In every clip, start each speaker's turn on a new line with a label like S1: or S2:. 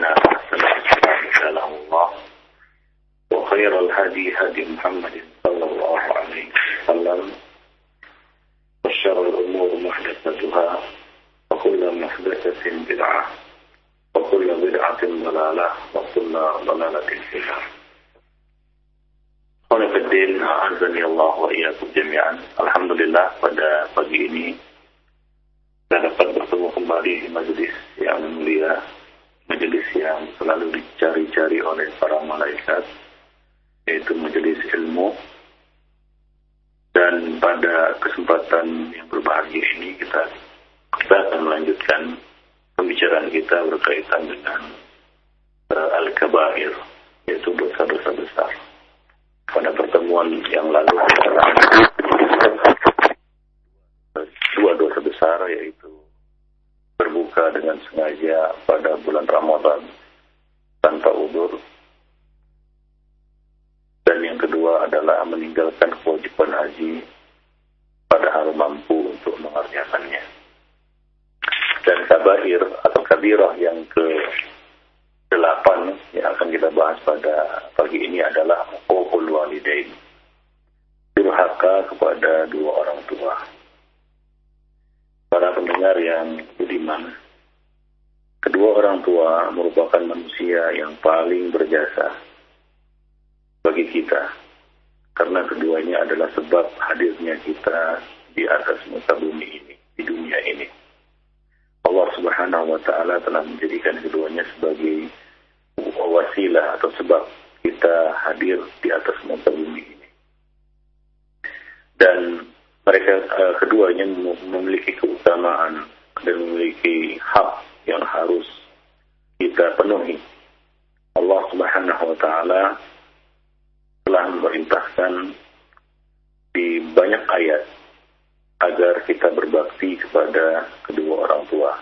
S1: فإن أحسن الكلام كلام الله. وخير الهدي هدي محمد صلى الله عليه وسلم. وشر الأمور محدثتها وكل محدثة بدعة. وكل بدعة ضلالة. وكل ضلالة في النار. Khonifuddin, azani Allah wa iyyakum jami'an. Alhamdulillah pada pagi ini. Kita dapat bertemu kembali di majelis yang mulia, majelis yang selalu dicari-cari oleh para malaikat, yaitu majelis ilmu. Dan pada kesempatan yang berbahagia ini kita kita akan melanjutkan pembicaraan kita berkaitan dengan uh, al-kabair, yaitu dosa-dosa besar pada pertemuan yang lalu dua dosa besar yaitu berbuka dengan sengaja pada bulan Ramadan tanpa udur dan yang kedua adalah meninggalkan kewajiban haji padahal mampu untuk mengerjakannya dan kabair atau kabirah yang ke delapan yang akan kita bahas pada pagi ini adalah Uqul Walidain. Durhaka kepada dua orang tua. Para pendengar yang budiman, kedua orang tua merupakan manusia yang paling berjasa bagi kita. Karena keduanya adalah sebab hadirnya kita di atas muka bumi ini, di dunia ini. Allah Subhanahu wa taala telah menjadikan keduanya sebagai wasilah atau sebab kita hadir di atas muka bumi ini. Dan mereka uh, keduanya memiliki keutamaan dan memiliki hak yang harus kita penuhi. Allah Subhanahu wa taala telah memerintahkan di banyak ayat agar kita berbakti kepada kedua orang tua.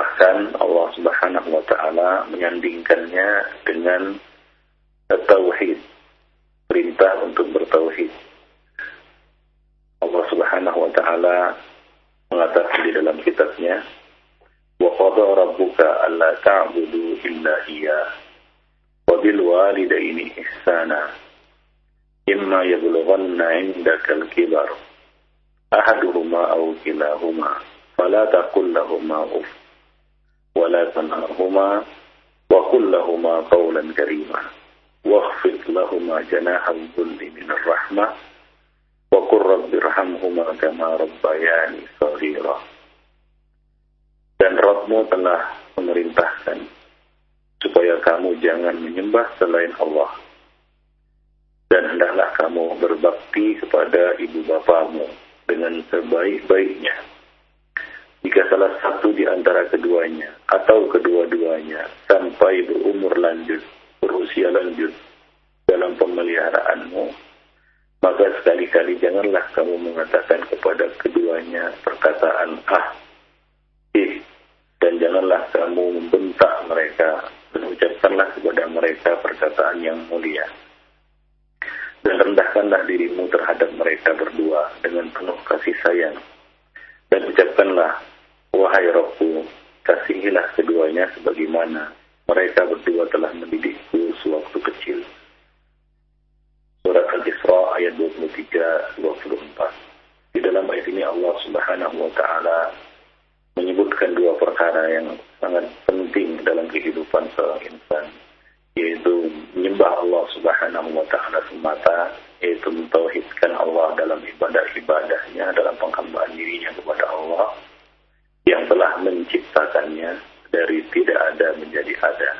S1: Bahkan Allah Subhanahu wa taala menyandingkannya dengan tauhid. Perintah untuk bertauhid. Allah Subhanahu wa taala mengatakan di dalam kitabnya, "Wa qada rabbuka alla ta'budu illa iyyah wa bil walidayni ihsana." Imma yablughanna 'indaka al-kibar ahaduhuma aw kilahuma fala taqul lahumā uff ولا تنهرهما وقل لهما قولا كريما واخفض لهما جناح الذل من الرحمة dan Rabbmu telah memerintahkan supaya kamu jangan menyembah selain Allah. Dan hendaklah kamu berbakti kepada ibu bapamu dengan sebaik-baiknya. Jika salah satu di antara keduanya atau kedua-duanya sampai berumur lanjut berusia lanjut dalam pemeliharaanmu maka sekali-kali janganlah kamu mengatakan kepada keduanya perkataan ah, ih, dan janganlah kamu membentak mereka dan ucapkanlah kepada mereka perkataan yang mulia. Dan rendahkanlah dirimu terhadap mereka berdua dengan penuh kasih sayang. Dan ucapkanlah Wahai Rabbku, kasihilah keduanya sebagaimana mereka berdua telah mendidikku sewaktu kecil. Ayat 23-24. Di dalam ayat ini Allah Subhanahu wa taala menyebutkan dua perkara yang sangat penting dalam kehidupan seorang insan, yaitu menyembah Allah Subhanahu wa taala semata, yaitu mentauhidkan Allah dalam ibadah-ibadahnya, dalam penghambaan dirinya kepada Allah yang telah menciptakannya dari tidak ada menjadi ada.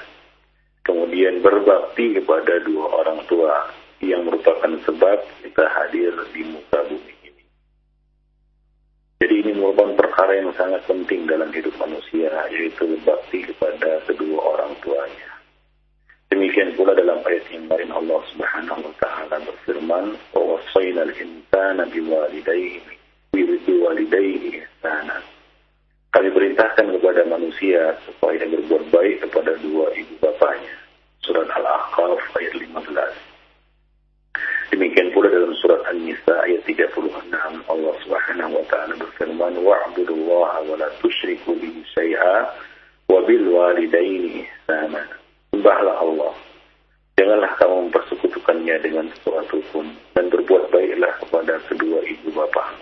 S1: Kemudian berbakti kepada dua orang tua yang merupakan sebab kita hadir di muka bumi ini. Jadi ini merupakan perkara yang sangat penting dalam hidup manusia, yaitu bakti kepada kedua orang tuanya. Demikian pula dalam ayat yang lain Allah Subhanahu wa taala berfirman, "Wa wassayna al-insana biwalidayhi biwalidayhi sana." Kami perintahkan kepada manusia supaya berbuat baik kepada dua ibu bapaknya. Surat Al-Ahqaf ayat 15. Demikian pula dalam surat An-Nisa ayat 36 Allah Subhanahu wa taala berfirman wa'budullaha wa la tusyriku bihi syai'a wa bil walidaini ihsana. Sembahlah Allah. Janganlah kamu mempersekutukannya dengan sesuatu pun dan berbuat baiklah kepada kedua ibu bapa.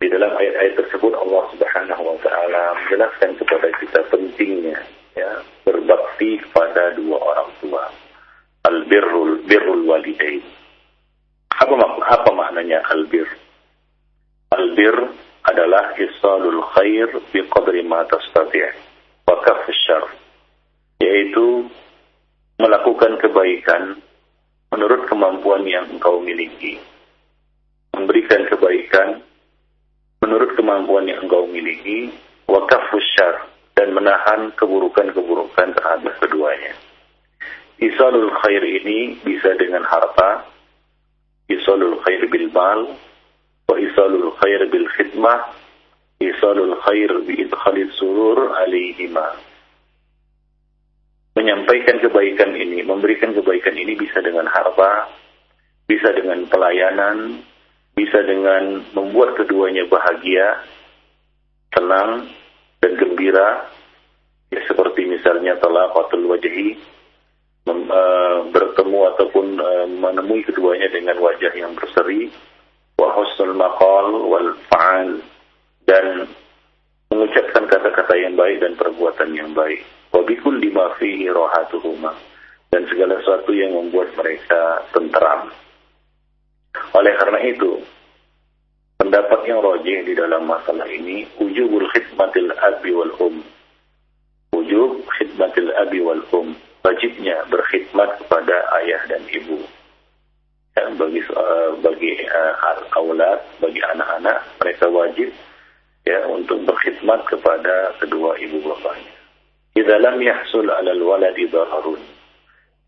S1: Di dalam ayat-ayat tersebut Allah Subhanahu wa taala menjelaskan kepada kita pentingnya ya berbakti kepada dua orang tua al-birrul birrul walidain. Apa apa maknanya al-bir? Al-bir adalah isalul khair bi qadri ma tastati' wa syarr. Yaitu melakukan kebaikan menurut kemampuan yang engkau miliki. Memberikan kebaikan menurut kemampuan yang engkau miliki wa syarr dan menahan keburukan-keburukan terhadap keduanya. Isalul khair ini bisa dengan harta, isalul khair bil mal, wa isalul khair bil khidmah, isalul khair bi idkhalis surur alaihima. Menyampaikan kebaikan ini, memberikan kebaikan ini bisa dengan harta, bisa dengan pelayanan, bisa dengan membuat keduanya bahagia, tenang, dan gembira, ya seperti misalnya talaqatul wajhi, bertemu ataupun uh, menemui keduanya dengan wajah yang berseri wa husnul maqal wal fa'al dan mengucapkan kata-kata yang baik dan perbuatan yang baik. Wa bikulli ma fihi rahatuhuma dan segala sesuatu yang membuat mereka tentram oleh karena itu pendapat yang rojih di dalam masalah ini ujubul khidmatil abi wal um. Ujub khidmatil abi wal um wajibnya berkhidmat kepada ayah dan ibu. Ya, bagi uh, bagi uh, bagi anak-anak, mereka wajib ya untuk berkhidmat kepada kedua ibu bapanya. Jika lam yahsul 'alal waladi dararun.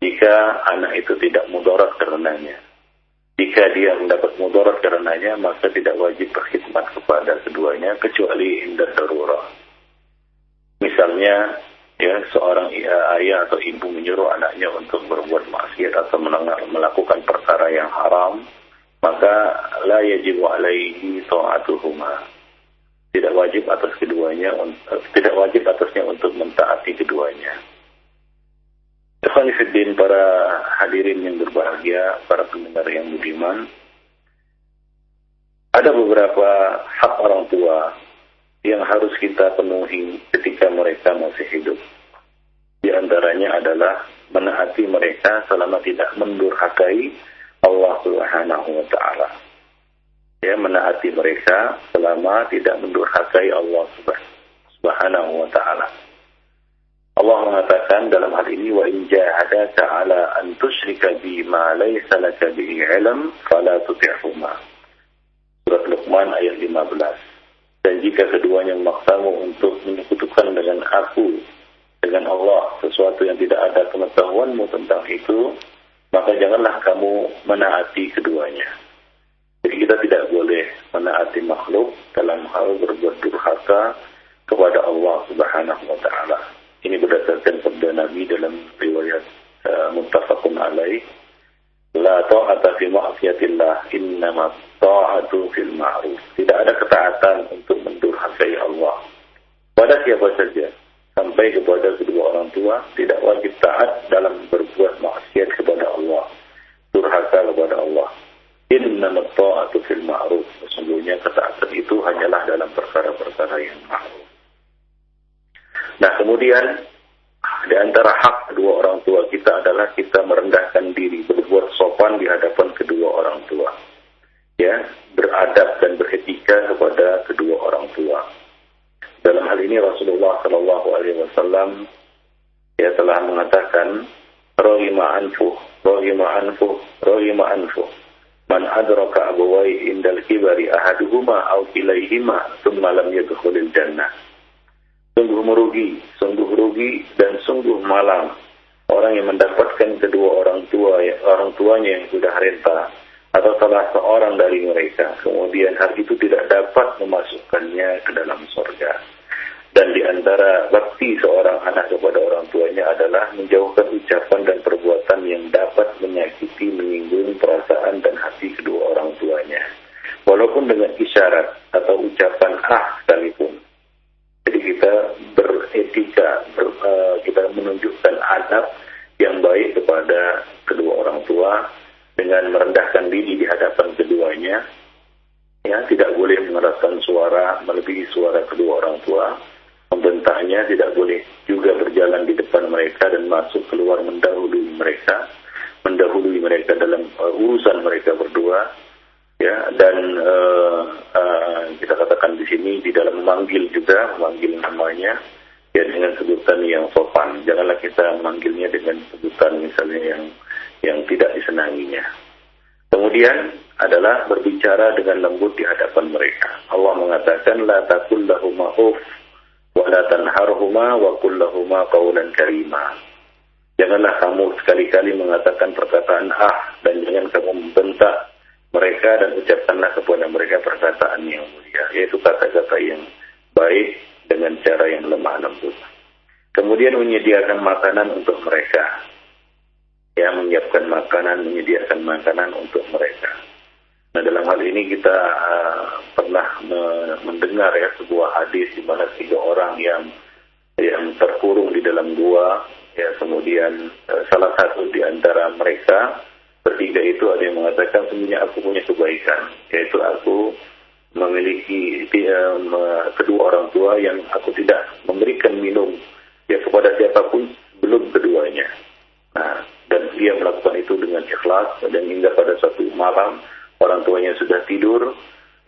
S1: Jika anak itu tidak mudarat karenanya. Jika dia mendapat mudarat karenanya, maka tidak wajib berkhidmat kepada keduanya kecuali indah darurat. Misalnya ya seorang ayah atau ibu menyuruh anaknya untuk berbuat maksiat atau melakukan perkara yang haram maka la yajibu alaihi ta'atuhuma. Tidak wajib atas keduanya tidak wajib atasnya untuk mentaati keduanya. Ikhwanifiddin para hadirin yang berbahagia para pendengar yang budiman. Ada beberapa hak orang tua yang harus kita penuhi ketika mereka masih hidup. Di antaranya adalah menaati mereka selama tidak mendurhakai Allah Subhanahu wa taala. Ya, menaati mereka selama tidak mendurhakai Allah Subhanahu wa taala. Allah mengatakan dalam hal ini wa in jahadaka ala an tusyrika bi ma laysa laka bihi ilm fala tuti'huma. Surat Luqman ayat 15. Dan jika keduanya memaksamu untuk menyekutukan dengan aku, dengan Allah, sesuatu yang tidak ada pengetahuanmu tentang itu, maka janganlah kamu menaati keduanya. Jadi kita tidak boleh menaati makhluk dalam hal berbuat durhaka kepada Allah Subhanahu wa taala. Ini berdasarkan sabda Nabi dalam riwayat uh, muttafaqun alaih La ta'ata fi ma'asiyatillah innama ta'atu fil ma'ruf. Tidak ada ketaatan untuk mendurhakai Allah. Pada siapa saja, sampai kepada kedua orang tua, tidak wajib taat dalam berbuat maksiat kepada Allah. Durhaka kepada Allah. Innama ta'atu fil ma'ruf. Sesungguhnya ketaatan itu hanyalah dalam perkara-perkara yang ma'ruf. Nah kemudian di antara hak kedua orang tua kita adalah kita merendahkan diri, berbuat sopan di hadapan kedua orang tua. Ya, beradab dan beretika kepada kedua orang tua. Dalam hal ini Rasulullah Shallallahu Alaihi Wasallam ya telah mengatakan rohima anfu, rohima anfu, rohima anfu. Man adraka abawai indal kibari ahaduhuma au kilaihima thumma lam yadkhulil jannah sungguh merugi, sungguh rugi dan sungguh malam orang yang mendapatkan kedua orang tua orang tuanya yang sudah renta atau salah seorang dari mereka kemudian hal itu tidak dapat memasukkannya ke dalam surga dan di antara bakti seorang anak kepada orang tuanya adalah menjauhkan ucapan dan perbuatan yang dapat menyakiti, menyinggung perasaan dan hati kedua orang tuanya. Walaupun dengan isyarat atau ucapan ah sekalipun. Kita beretika, ber, uh, kita menunjukkan adab yang baik kepada kedua orang tua dengan merendahkan diri di hadapan keduanya. Ya, tidak boleh mengeraskan suara melebihi suara kedua orang tua membentaknya tidak boleh juga berjalan di depan mereka dan masuk keluar mendahului mereka mendahului mereka dalam uh, urusan mereka berdua ya dan uh, uh, kita katakan di sini di dalam memanggil juga memanggil namanya ya dengan sebutan yang sopan. Janganlah kita memanggilnya dengan sebutan misalnya yang yang tidak disenanginya. Kemudian adalah berbicara dengan lembut di hadapan mereka. Allah mengatakan la takul lahum wala tanharhuma wa kullahuma qawlan karima. Janganlah kamu sekali-kali mengatakan perkataan ah dan jangan kamu membentak mereka dan ucapkanlah kepada mereka perkataan yang mulia, yaitu kata-kata yang baik dengan cara yang lemah lembut. Kemudian menyediakan makanan untuk mereka. Ya, menyiapkan makanan, menyediakan makanan untuk mereka. Nah dalam hal ini kita uh, pernah me mendengar ya sebuah hadis di mana tiga orang yang yang terkurung di dalam gua ya kemudian uh, salah satu di antara mereka bertiga itu ada yang mengatakan sebenarnya aku punya kebaikan yaitu aku memiliki uh, kedua orang tua yang aku tidak memberikan minum ya kepada siapa pun belum keduanya. Nah, dan dia melakukan itu dengan ikhlas dan hingga pada suatu malam orang tuanya sudah tidur,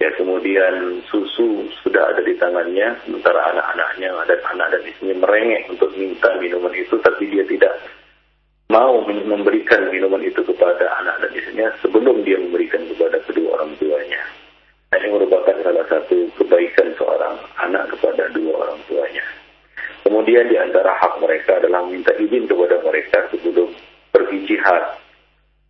S1: ya kemudian susu sudah ada di tangannya, sementara anak-anaknya dan anak dan istrinya merengek untuk minta minuman itu, tapi dia tidak memberikan minuman itu kepada anak dan istrinya sebelum dia memberikan kepada kedua orang tuanya. Ini merupakan salah satu kebaikan seorang anak kepada dua orang tuanya. Kemudian di antara hak mereka adalah meminta izin kepada mereka sebelum pergi jihad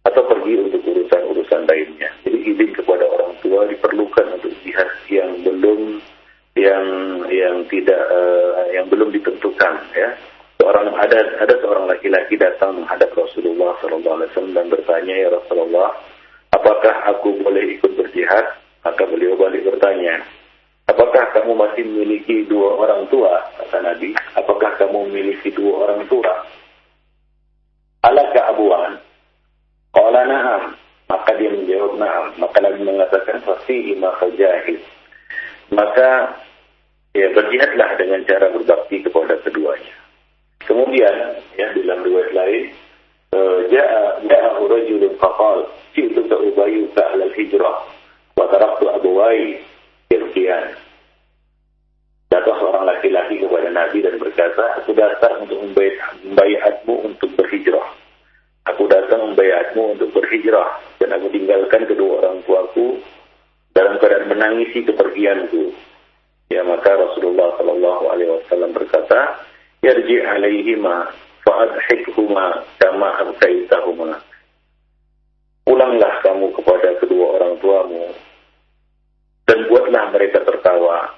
S1: atau pergi untuk urusan-urusan lainnya. Jadi izin kepada orang tua diperlukan untuk jihad yang belum yang yang tidak uh, yang belum ditentukan ya. Seorang ada ada seorang laki-laki datang menghadap Rasulullah SAW dan bertanya ya Rasulullah, apakah aku boleh ikut berjihad? Maka beliau balik bertanya, apakah kamu masih memiliki dua orang tua? Kata Nabi, apakah kamu memiliki dua orang tua? Alaka abuan, Qala na'am. Maka dia menjawab na'am. Maka Nabi mengatakan fasihi maka jahid. Maka ya berjihadlah dengan cara berbakti kepada keduanya. Kemudian ya dalam riwayat lain eh, ja'a ja'a rajulun faqal ji'tu ka ubayyu ka al hijrah wa taraktu abuwai yabkiyan. Datang seorang laki-laki kepada Nabi dan berkata, aku datang untuk membayatmu untuk berhijrah. Aku datang membayatmu untuk berhijrah dan aku tinggalkan kedua orang tuaku dalam keadaan menangisi kepergianku. Ya maka Rasulullah Shallallahu Alaihi Wasallam berkata, Yarji alaihima fa'adhikhuma kama abkaitahuma. Pulanglah kamu kepada kedua orang tuamu dan buatlah mereka tertawa.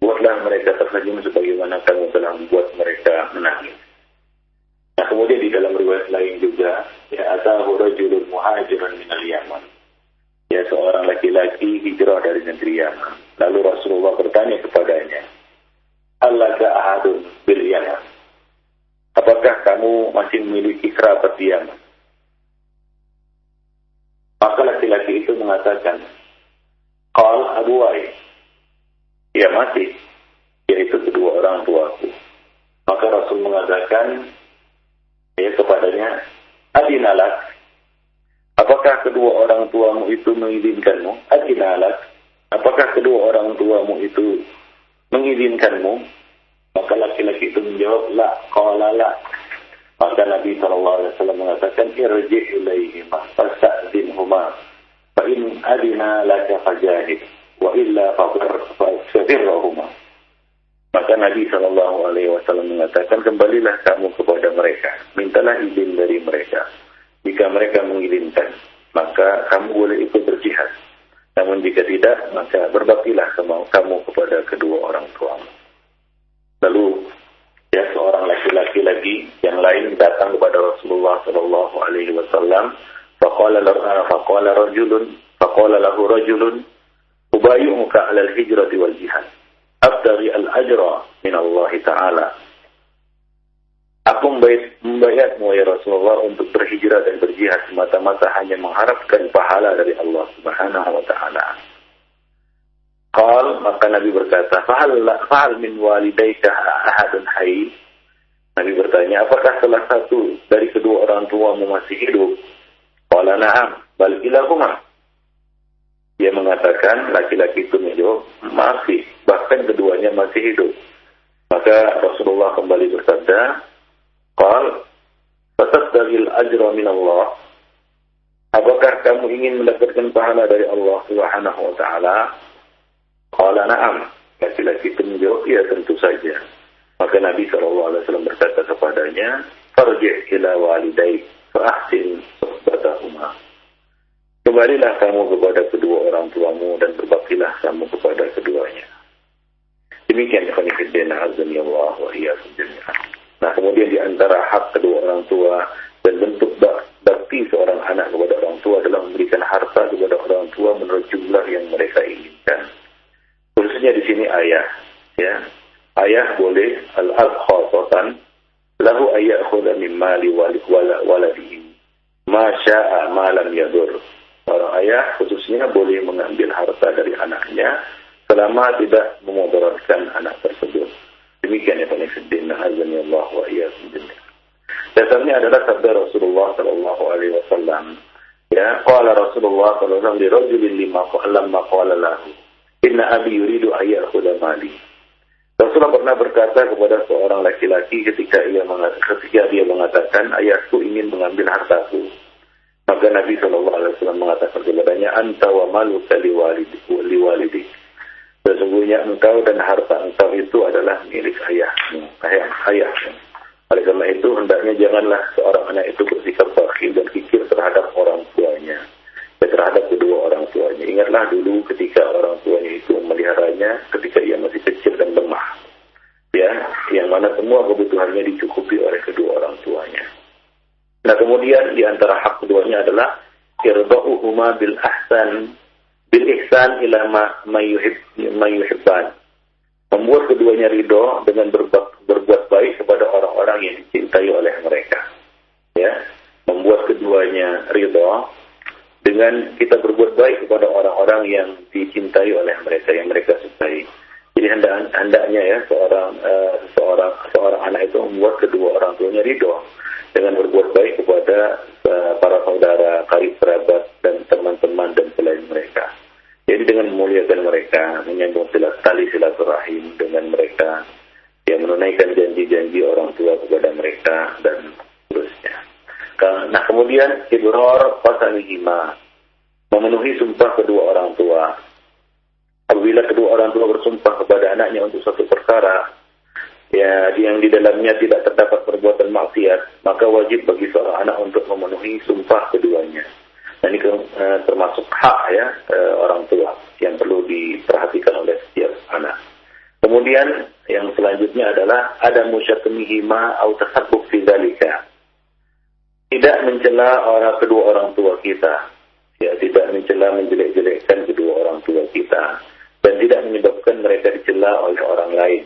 S1: Buatlah mereka tersenyum sebagaimana kamu telah membuat mereka menangis. Nah, kemudian di dalam riwayat lain juga, ya atahu rajulun muhajirun minal Yaman. Ya seorang laki-laki hijrah dari negeri Yaman. Lalu Rasulullah bertanya kepadanya, Allah ahadun bil. Apakah kamu masih memiliki kerabat di Yaman? Maka laki-laki itu mengatakan, Qal Abu Wai. Ya masih, yaitu kedua orang tuaku. Maka Rasul mengatakan, ya kepadanya adinalak apakah kedua orang tuamu itu mengizinkanmu adinalak apakah kedua orang tuamu itu mengizinkanmu maka laki-laki itu menjawab la qala la maka Nabi SAW mengatakan irji ilaihima fasta'dinhuma fa in adina laka fajahid wa illa fafirrahuma maka Nabi Shallallahu Alaihi Wasallam mengatakan kembalilah kamu kepada mereka, minta mintalah izin dari mereka. Jika mereka mengizinkan, maka kamu boleh ikut berjihad. Namun jika tidak, maka berbaktilah kamu kepada kedua orang tuamu. Lalu ya seorang laki-laki lagi yang lain datang kepada Rasulullah Shallallahu Alaihi Wasallam. Faqala faqala rajulun faqala lahu rajulun ubayyuka 'ala al-hijrati wal jihad. Abtaghi al-ajra min Allah Ta'ala Aku membayarmu ya Rasulullah untuk berhijrah dan berjihad semata-mata hanya mengharapkan pahala dari Allah Subhanahu wa taala. Qal maka Nabi berkata, "Fahal fahal min walidayka ahadun hayy?" Nabi bertanya, "Apakah salah satu dari kedua orang tuamu masih hidup?" Qala na'am, bal ilahuma. Dia mengatakan, laki-laki itu menjawab, "Masih, bahkan keduanya masih hidup." Maka Rasulullah kembali bersabda, Qal, "Fatasdagil ajra min Allah?" Apakah kamu ingin mendapatkan pahala dari Allah Subhanahu wa taala? Qala na'am. Laki-laki itu menjawab, "Ya, tentu saja." Maka Nabi SAW berkata kepadanya, "Farji' ila walidayk fa ahsin suhbatahuma." Kembalilah kamu kepada kedua orang tuamu dan berbaktilah kamu kepada keduanya. Demikian azan ya Allah wa iyyakum jami'an. Nah, kemudian di antara hak kedua orang tua dan bentuk bakti seorang anak kepada orang tua adalah memberikan harta kepada orang tua menurut jumlah yang mereka inginkan. Khususnya di sini ayah, ya. Ayah boleh al-ab khasatan lahu ayyakhudha min mali waladihi ma syaa ma lam yadur. Orang ayah khususnya boleh mengambil harta dari anaknya selama tidak memudaratkan anak tersebut. Demikian ya Pak azani Allah wa iyyakum Dasarnya adalah sabda Rasulullah sallallahu alaihi wasallam. Ya, qala Rasulullah sallallahu alaihi wasallam li rajulin lima lamma qala lahu, "Inna abi yuridu ayyakhudha mali." Rasulullah pernah berkata kepada seorang laki-laki ketika ia ketika dia mengatakan, "Ayahku ingin mengambil hartaku." Maka Nabi Shallallahu Alaihi Wasallam mengatakan kepadanya, "Anta wa maluka liwalidik." Sesungguhnya engkau dan harta engkau itu adalah milik ayahmu, ayah ayahmu. Oleh karena itu, hendaknya janganlah seorang anak itu bersikap bakhil dan pikir terhadap orang tuanya, dan terhadap kedua orang tuanya. Ingatlah dulu ketika orang tuanya itu memeliharanya, ketika ia masih kecil dan lemah. Ya, yang mana semua kebutuhannya dicukupi oleh kedua orang tuanya. Nah, kemudian di antara hak keduanya adalah irda'uhuma bil ahsan bil ihsan ila ma mayuhibban. Membuat keduanya ridho dengan berbuat, berbuat baik kepada orang-orang yang dicintai oleh mereka. Ya, membuat keduanya ridho dengan kita berbuat baik kepada orang-orang yang dicintai oleh mereka yang mereka sukai. Jadi hendak, hendaknya ya seorang uh, seorang seorang anak itu membuat kedua orang tuanya ridho dengan berbuat baik kepada uh, para saudara, karib kerabat dan teman-teman dan selain mereka. Jadi dengan memuliakan mereka, menyambung tali silaturahim dengan mereka, yang menunaikan janji-janji orang tua kepada mereka dan seterusnya. Nah kemudian idror pasalihima memenuhi sumpah kedua orang tua. Apabila kedua orang tua bersumpah kepada anaknya untuk satu perkara, ya yang di dalamnya tidak terdapat perbuatan maksiat, maka wajib bagi seorang anak untuk memenuhi sumpah keduanya. Dan ini uh, termasuk hak ya uh, orang tua yang perlu diperhatikan oleh setiap anak. Kemudian yang selanjutnya adalah ada musyakmihima atau tasabbuk fi dzalika. Tidak mencela orang kedua orang tua kita. Ya, tidak mencela menjelek-jelekkan kedua orang tua kita dan tidak menyebabkan mereka dicela oleh orang lain.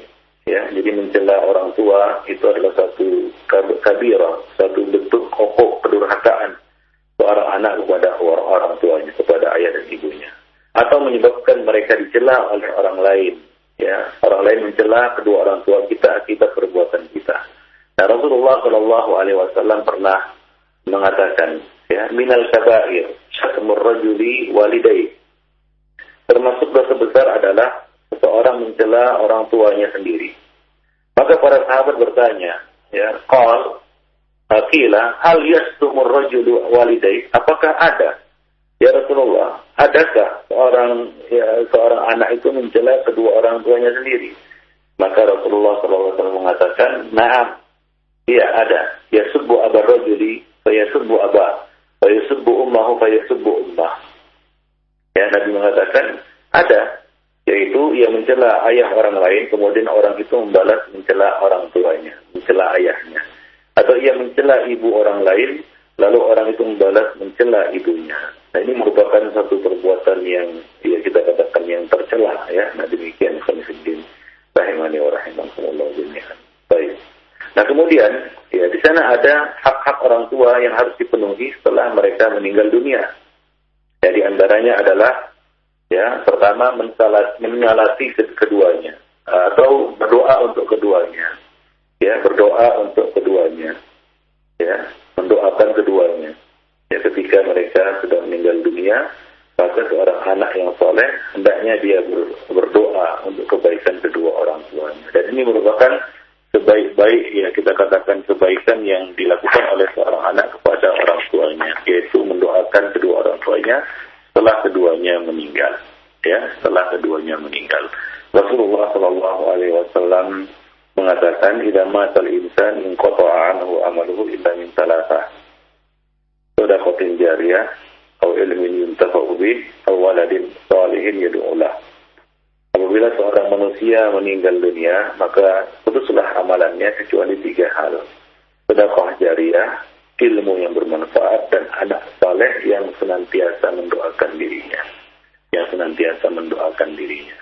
S1: Ya, jadi mencela orang tua itu adalah satu kabirah, satu bentuk pokok kedurhakaan seorang anak kepada orang tuanya, kepada ayah dan ibunya. Atau menyebabkan mereka dicela oleh orang lain. Ya, orang lain mencela kedua orang tua kita akibat perbuatan kita. Nah, Rasulullah Shallallahu Alaihi Wasallam pernah mengatakan, ya, minal kabair, syatmur rajuli walidai. Termasuk dosa besar adalah seseorang mencela orang tuanya sendiri. Maka para sahabat bertanya, ya, qal Akila, hal yastumur rajulu walidai? Apakah ada? Ya Rasulullah, adakah seorang ya, seorang anak itu mencela kedua orang tuanya sendiri? Maka Rasulullah SAW mengatakan, Naam. Iya ada. Ya sebu abar rojuli, saya sebu abah, saya sebu ummahu, saya sebu ummah. Ya Nabi mengatakan ada, yaitu ia mencela ayah orang lain, kemudian orang itu membalas mencela orang tuanya, mencela ayahnya. Atau ia mencela ibu orang lain, lalu orang itu membalas mencela ibunya. Nah ini merupakan satu perbuatan yang ya kita katakan yang tercela ya. Nah demikian Khamifuddin rahimani wa rahimakumullah. Baik. Nah kemudian ya di sana ada hak-hak orang tua yang harus dipenuhi setelah mereka meninggal dunia. Ya antaranya adalah ya pertama menyalati keduanya atau berdoa untuk keduanya. Ya berdoa untuk keduanya. Ya mendoakan keduanya. Ya ketika mereka sudah meninggal dunia, maka seorang anak yang soleh hendaknya dia berdoa untuk kebaikan kedua orang tuanya. Dan ini merupakan sebaik-baik ya kita katakan kebaikan yang dilakukan oleh seorang anak kepada orang tuanya yaitu mendoakan kedua orang tuanya setelah keduanya meninggal. Ya setelah keduanya meninggal. Rasulullah Shallallahu Alaihi Wasallam mengatakan idza matal insan in anhu amaluhu illa min salasah sadaqatin jariyah atau ilmin yuntafa'u bih atau waladin salihin yad'u Apabila seorang manusia meninggal dunia, maka putuslah amalannya kecuali tiga hal. Sedekah jariah, ilmu yang bermanfaat, dan anak saleh yang senantiasa mendoakan dirinya. Yang senantiasa mendoakan dirinya.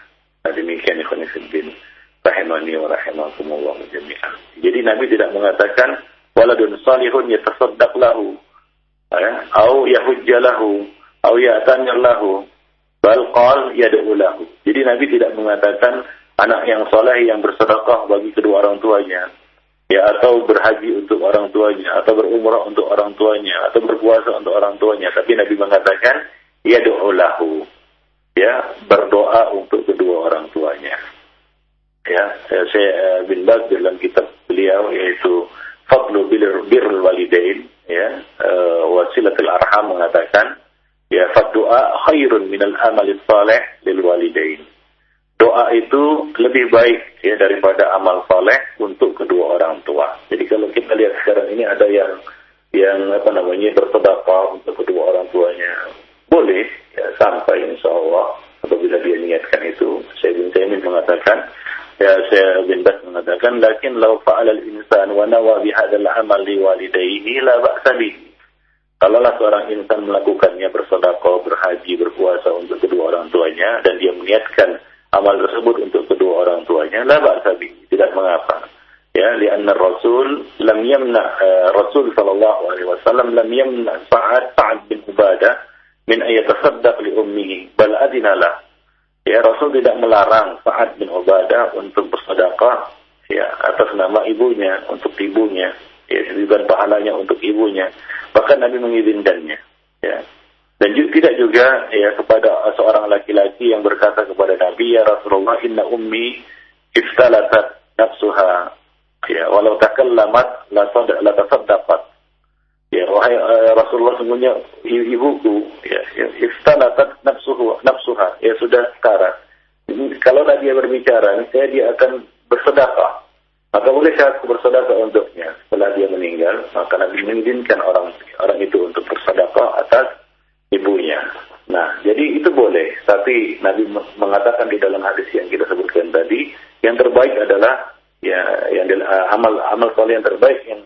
S1: Nah demikian ikhwanifiddin. Rahimani wa rahimakumullah jami'an. Jadi Nabi tidak mengatakan, waladun salihun yatasaddaq lahu. Ya, au yahujjalahu. Au ya'tamir Bal qal yad'u lahu. Jadi Nabi tidak mengatakan anak yang soleh yang bersedekah bagi kedua orang tuanya. Ya, atau berhaji untuk orang tuanya, atau berumrah untuk orang tuanya, atau berpuasa untuk orang tuanya. Tapi Nabi mengatakan, yad'u lahu. Ya, berdoa untuk kedua orang tuanya. Ya, saya eh, bin Baz dalam kitab beliau yaitu Fadlu Birrul Walidain, ya, uh, Wasilatul Arham mengatakan, Ya, doa khairun minal amal saleh lil walidain. Doa itu lebih baik ya daripada amal saleh untuk kedua orang tua. Jadi kalau kita lihat sekarang ini ada yang yang apa namanya bersedekah untuk kedua orang tuanya, boleh ya sampai insya Allah apabila dia niatkan itu. Saya bin Taimin mengatakan ya saya bin Bas mengatakan lakin lau fa'ala al-insan wa nawa bihadzal amal li walidayhi la ba'sa Kalaulah seorang insan melakukannya bersedekah, berhaji, berpuasa untuk kedua orang tuanya dan dia meniatkan amal tersebut untuk kedua orang tuanya, la ba'sabi, tidak mengapa. Ya, lianna Rasul lam yamna uh, Rasul sallallahu alaihi wasallam lam yamna Sa'ad Sa'ad bin Ubadah min ayatasaddaq li ummihi bal adinalah. Ya, Rasul tidak melarang Sa'ad bin Ubadah untuk bersedekah ya atas nama ibunya, untuk ibunya ya diberikan pahalanya untuk ibunya bahkan Nabi mengizinkannya ya dan juga, tidak juga ya kepada seorang laki-laki yang berkata kepada Nabi ya Rasulullah inna ummi iftalatat nafsuha. Ya walau takallamat la tasaddaqat ya wahai uh, Rasulullah sungguhnya ibuku ya, ya iftalatat nafsuhu nafsuha. Ya sudah sekarang. Kalau dia berbicara saya dia akan bersedekah. Maka bolehkah aku bersedekah untuknya. Setelah dia meninggal? Maka Nabi mengizinkan orang orang itu untuk bersedekah atas ibunya. Nah, jadi itu boleh. Tapi Nabi mengatakan di dalam hadis yang kita sebutkan tadi, yang terbaik adalah ya yang uh, amal amal soleh yang terbaik yang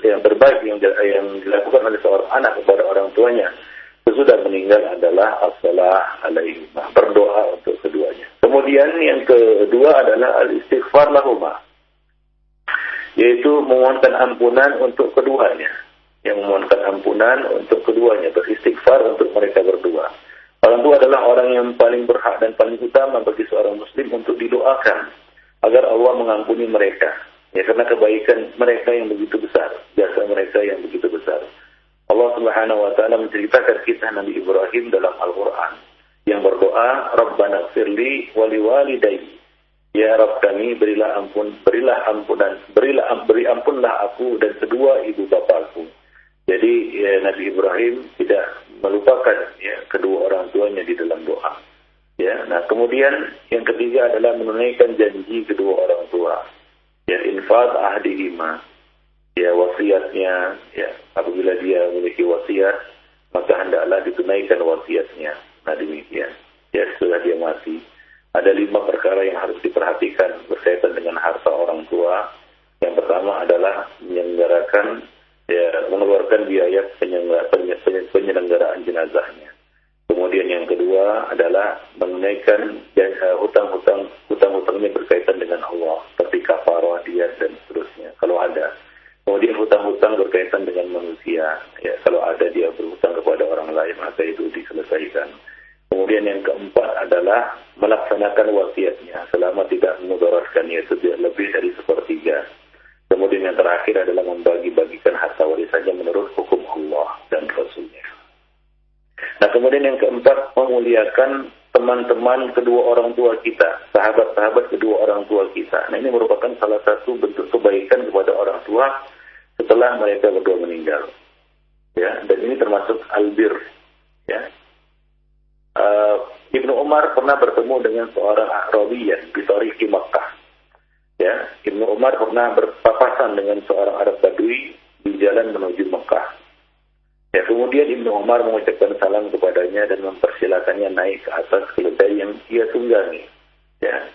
S1: yang terbaik yang yang dilakukan oleh seorang anak kepada orang tuanya sesudah meninggal adalah as-salah alaihi berdoa untuk keduanya. Kemudian yang kedua adalah al-istighfar lahumah yaitu memohonkan ampunan untuk keduanya yang memohonkan ampunan untuk keduanya beristighfar untuk mereka berdua. Orang tua adalah orang yang paling berhak dan paling utama bagi seorang muslim untuk didoakan agar Allah mengampuni mereka. Ya karena kebaikan mereka yang begitu besar jasa mereka yang begitu besar. Allah Subhanahu wa taala menceritakan kisah Nabi Ibrahim dalam Al-Qur'an yang berdoa Rabbana firli wali walidayya Ya Rabb kami berilah ampun, berilah ampunan, berilah beri ampunlah aku dan kedua ibu bapakku. Jadi ya, Nabi Ibrahim tidak melupakan ya kedua orang tuanya di dalam doa. Ya, nah kemudian yang ketiga adalah menunaikan janji kedua orang tua. Ya infat ahdihima. ya wasiatnya ya apabila dia memiliki wasiat maka hendaklah ditunaikan wasiatnya nah demikian ya setelah dia mati ada lima perkara yang harus diperhatikan berkaitan dengan harta orang tua yang pertama adalah menyelenggarakan ya mengeluarkan biaya penyelenggaraan jenazahnya. Kemudian yang kedua adalah menunaikan eh, hutang-hutang hutang-hutangnya berkaitan dengan Allah seperti kafarah dia dan seterusnya kalau ada. Kemudian hutang-hutang berkaitan dengan manusia. Ya kalau ada dia berhutang kepada orang lain maka itu diselesaikan. Kemudian yang keempat adalah melaksanakan wasiatnya selama tidak memudaratkannya itu lebih dari sepertiga kemudian yang terakhir adalah membagi-bagikan harta warisannya menurut hukum Allah dan Rasulnya Nah kemudian yang keempat memuliakan teman-teman kedua orang tua kita, sahabat-sahabat kedua orang tua kita. Nah ini merupakan salah satu bentuk kebaikan kepada orang tua setelah mereka berdua meninggal. Ya, dan ini termasuk albir. Ya. Uh, Ibnu Umar pernah bertemu dengan seorang Arabian di Tariki Makkah. Ya, Ibnu Umar pernah berpapasan dengan seorang Arab Badui di jalan menuju Mekah. Ya, kemudian Ibnu Umar mengucapkan salam kepadanya dan mempersilakannya naik ke atas keledai yang ia tunggangi. Ya.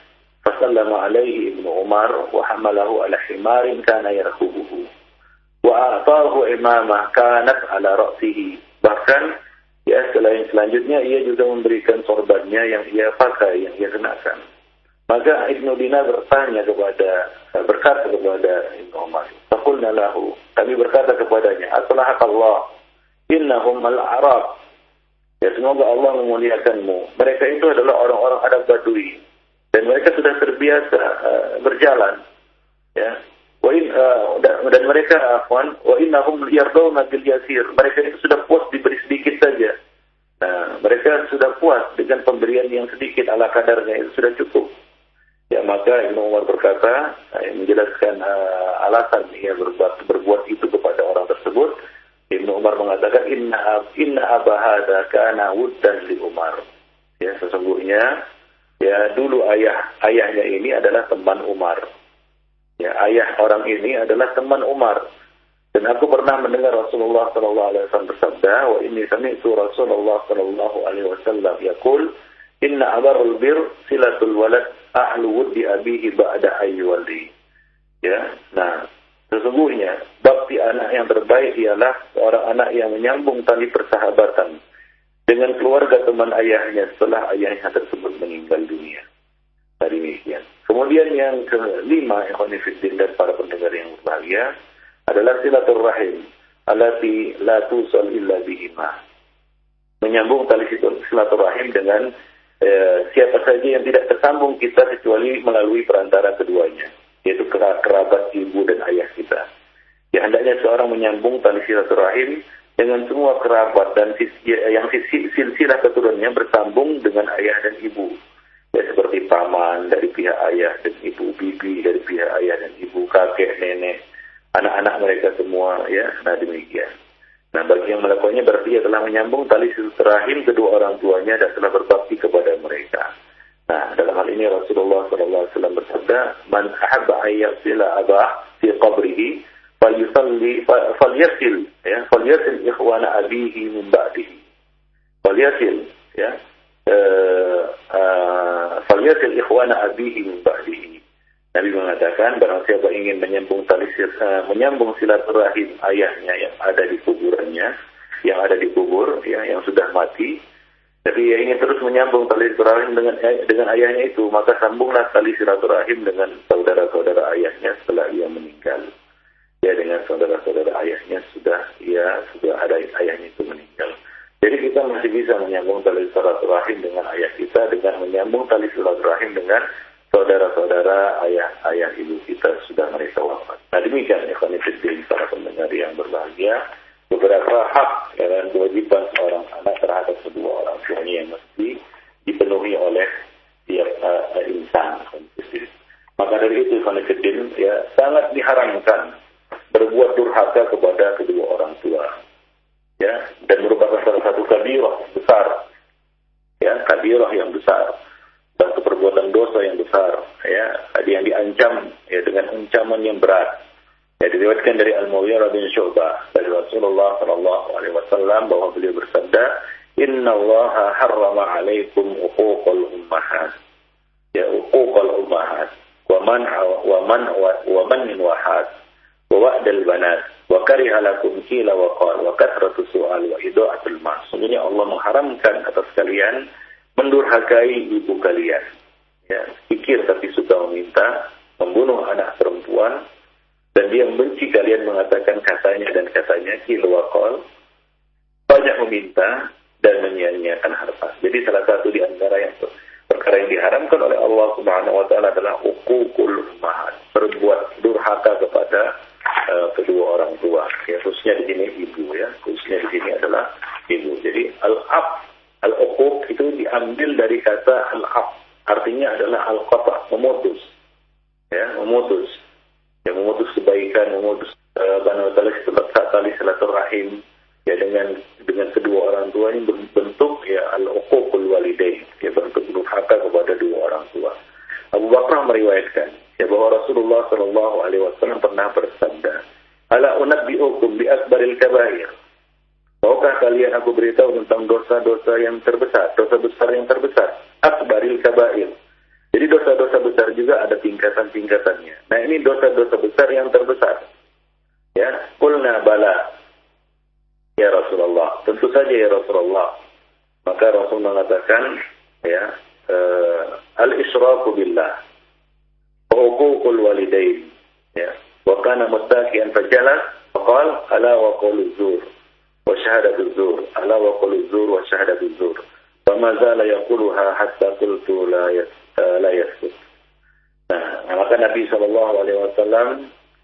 S1: Fasallama alaihi Ibnu Umar wa hamalahu ala himarin kana yarkubuhu. Wa a'tahu imamah kanat ala ra'sihi. Bahkan ya selain selanjutnya ia juga memberikan sorbannya yang ia pakai, yang ia kenakan. Maka Ibnu Dina bertanya kepada berkata kepada Ibnu Umar, "Faqulna lahu." Kami berkata kepadanya, "Aslahakallah." innahum al-arab. Ya semoga Allah memuliakanmu. Mereka itu adalah orang-orang Arab Badui dan mereka sudah terbiasa uh, berjalan. Ya. Wa uh, dan mereka afwan wa innahum yardawna bil yasir. Mereka itu sudah puas diberi sedikit saja. Nah, mereka sudah puas dengan pemberian yang sedikit ala kadarnya itu sudah cukup. Ya maka Ibnu Umar berkata, menjelaskan uh, alasan ia berbuat berbuat itu kepada orang tersebut Ibnu Umar mengatakan inna inna abahada kana wuddan li Umar. Ya sesungguhnya ya dulu ayah ayahnya ini adalah teman Umar. Ya ayah orang ini adalah teman Umar. Dan aku pernah mendengar Rasulullah Sallallahu Alaihi Wasallam bersabda, wa ini itu Rasulullah Sallallahu Alaihi Wasallam yaqul, Inna abarul bir silatul walad ahlu wuddi abihi ba'da ayyuwali. Ya, nah Sesungguhnya, bakti anak yang terbaik ialah seorang anak yang menyambung tali persahabatan dengan keluarga teman ayahnya setelah ayahnya tersebut meninggal dunia. Tadi demikian. Kemudian yang kelima, Ikhwanifidin dan para pendengar yang berbahagia, adalah silaturrahim. Alati la tusal illa bihima. Menyambung tali silaturahim dengan eh, siapa saja yang tidak tersambung kita kecuali melalui perantara keduanya yaitu kerabat ibu dan ayah kita. Ya hendaknya seorang menyambung tali silaturahim dengan semua kerabat dan sisi, yang silsilah keturunannya bersambung dengan ayah dan ibu. Ya seperti paman dari pihak ayah dan ibu, bibi dari pihak ayah dan ibu, kakek, nenek, anak-anak mereka semua ya. Nah demikian. Nah bagi yang melakukannya berarti ia telah menyambung tali silaturahim kedua orang tuanya dan telah berbakti kepada mereka. Nah, dalam hal ini Rasulullah SAW bersabda, "Man ahabba an yasila abah fi qabrihi falyusalli falyasil ya, falyasil ikhwana abihi min ba'dihi." Falyasil ya. Eh uh, falyasil ikhwana abihi min ba'dihi. Nabi mengatakan barang siapa ingin menyambung tali uh, menyambung silaturahim ayahnya yang ada di kuburannya, yang ada di kubur ya, yang sudah mati, jadi ia ingin terus menyambung tali silaturahim dengan eh, dengan ayahnya itu, maka sambunglah tali silaturahim dengan saudara-saudara ayahnya setelah ia meninggal. Ya dengan saudara-saudara ayahnya sudah ia sudah ada ayahnya itu meninggal. Jadi kita masih bisa menyambung tali silaturahim dengan ayah kita dengan menyambung tali silaturahim dengan saudara-saudara ayah ayah ibu kita sudah mereka wafat. Nah demikian ya para pendengar yang berbahagia beberapa hak dan kewajiban seorang anak terhadap kedua orang tuanya yang mesti dipenuhi oleh tiap uh, insan. Maka dari itu, Fanifidin, ya sangat diharamkan berbuat durhaka kepada kedua orang tua. Ya, dan merupakan salah satu kabirah besar. Ya, kabirah yang besar. Dan perbuatan dosa yang besar. Ya, yang diancam ya dengan ancaman yang berat Ya diriwayatkan dari Al-Mughirah bin Syu'bah dari Rasulullah sallallahu alaihi wasallam bahwa beliau bersabda, "Inna Allah harrama 'alaikum uquqal ummahat." Ya uquqal ummahat wa man wa man wa man min wahad wa wa'dal banat wa kariha lakum qila wa qal wa kathratu su'al wa ida'atul mas. Sebenarnya Allah mengharamkan atas kalian mendurhakai ibu kalian. Ya, pikir tapi suka meminta, membunuh anak perempuan, dan dia membenci kalian mengatakan katanya dan katanya kilwakol banyak meminta dan menyia-nyiakan harta. Jadi salah satu di antara yang perkara yang diharamkan oleh Allah Subhanahu wa taala adalah uququl ummahat, berbuat durhaka kepada uh, kedua orang tua. Ya, khususnya di sini ibu ya, khususnya di sini adalah ibu. Jadi al-ab diambil dari kata al-ab, artinya adalah al-qata, memutus. Ya, memutus yang memutus kebaikan, memutus uh, tali silaturahim ya dengan dengan kedua orang tua ini bentuk ya al-uququl walidain ya bentuk durhaka kepada dua orang tua. Abu Bakar meriwayatkan ya bahwa Rasulullah Shallallahu alaihi wasallam pernah bersabda, "Ala unabbiukum bi akbaril kabair." Maukah kalian aku beritahu tentang dosa-dosa yang terbesar, dosa besar yang terbesar? Akbaril kabair jadi dosa-dosa besar juga ada tingkatan-tingkatannya. Nah ini dosa-dosa besar yang terbesar. Ya, kulna bala. Ya Rasulullah. Tentu saja ya Rasulullah. Maka Rasul mengatakan, ya, uh, al-israfu billah. Uququl walidain. Ya. Wa kana mustaqian fajalas. Faqal, ala wa qulu zur. Wa syahadatu zur. Ala wa qulu zur wa syahadatu zur. Fama zala yaquluha hatta qultu la yas uh, la yasbut. Nah, maka Nabi Shallallahu Alaihi Wasallam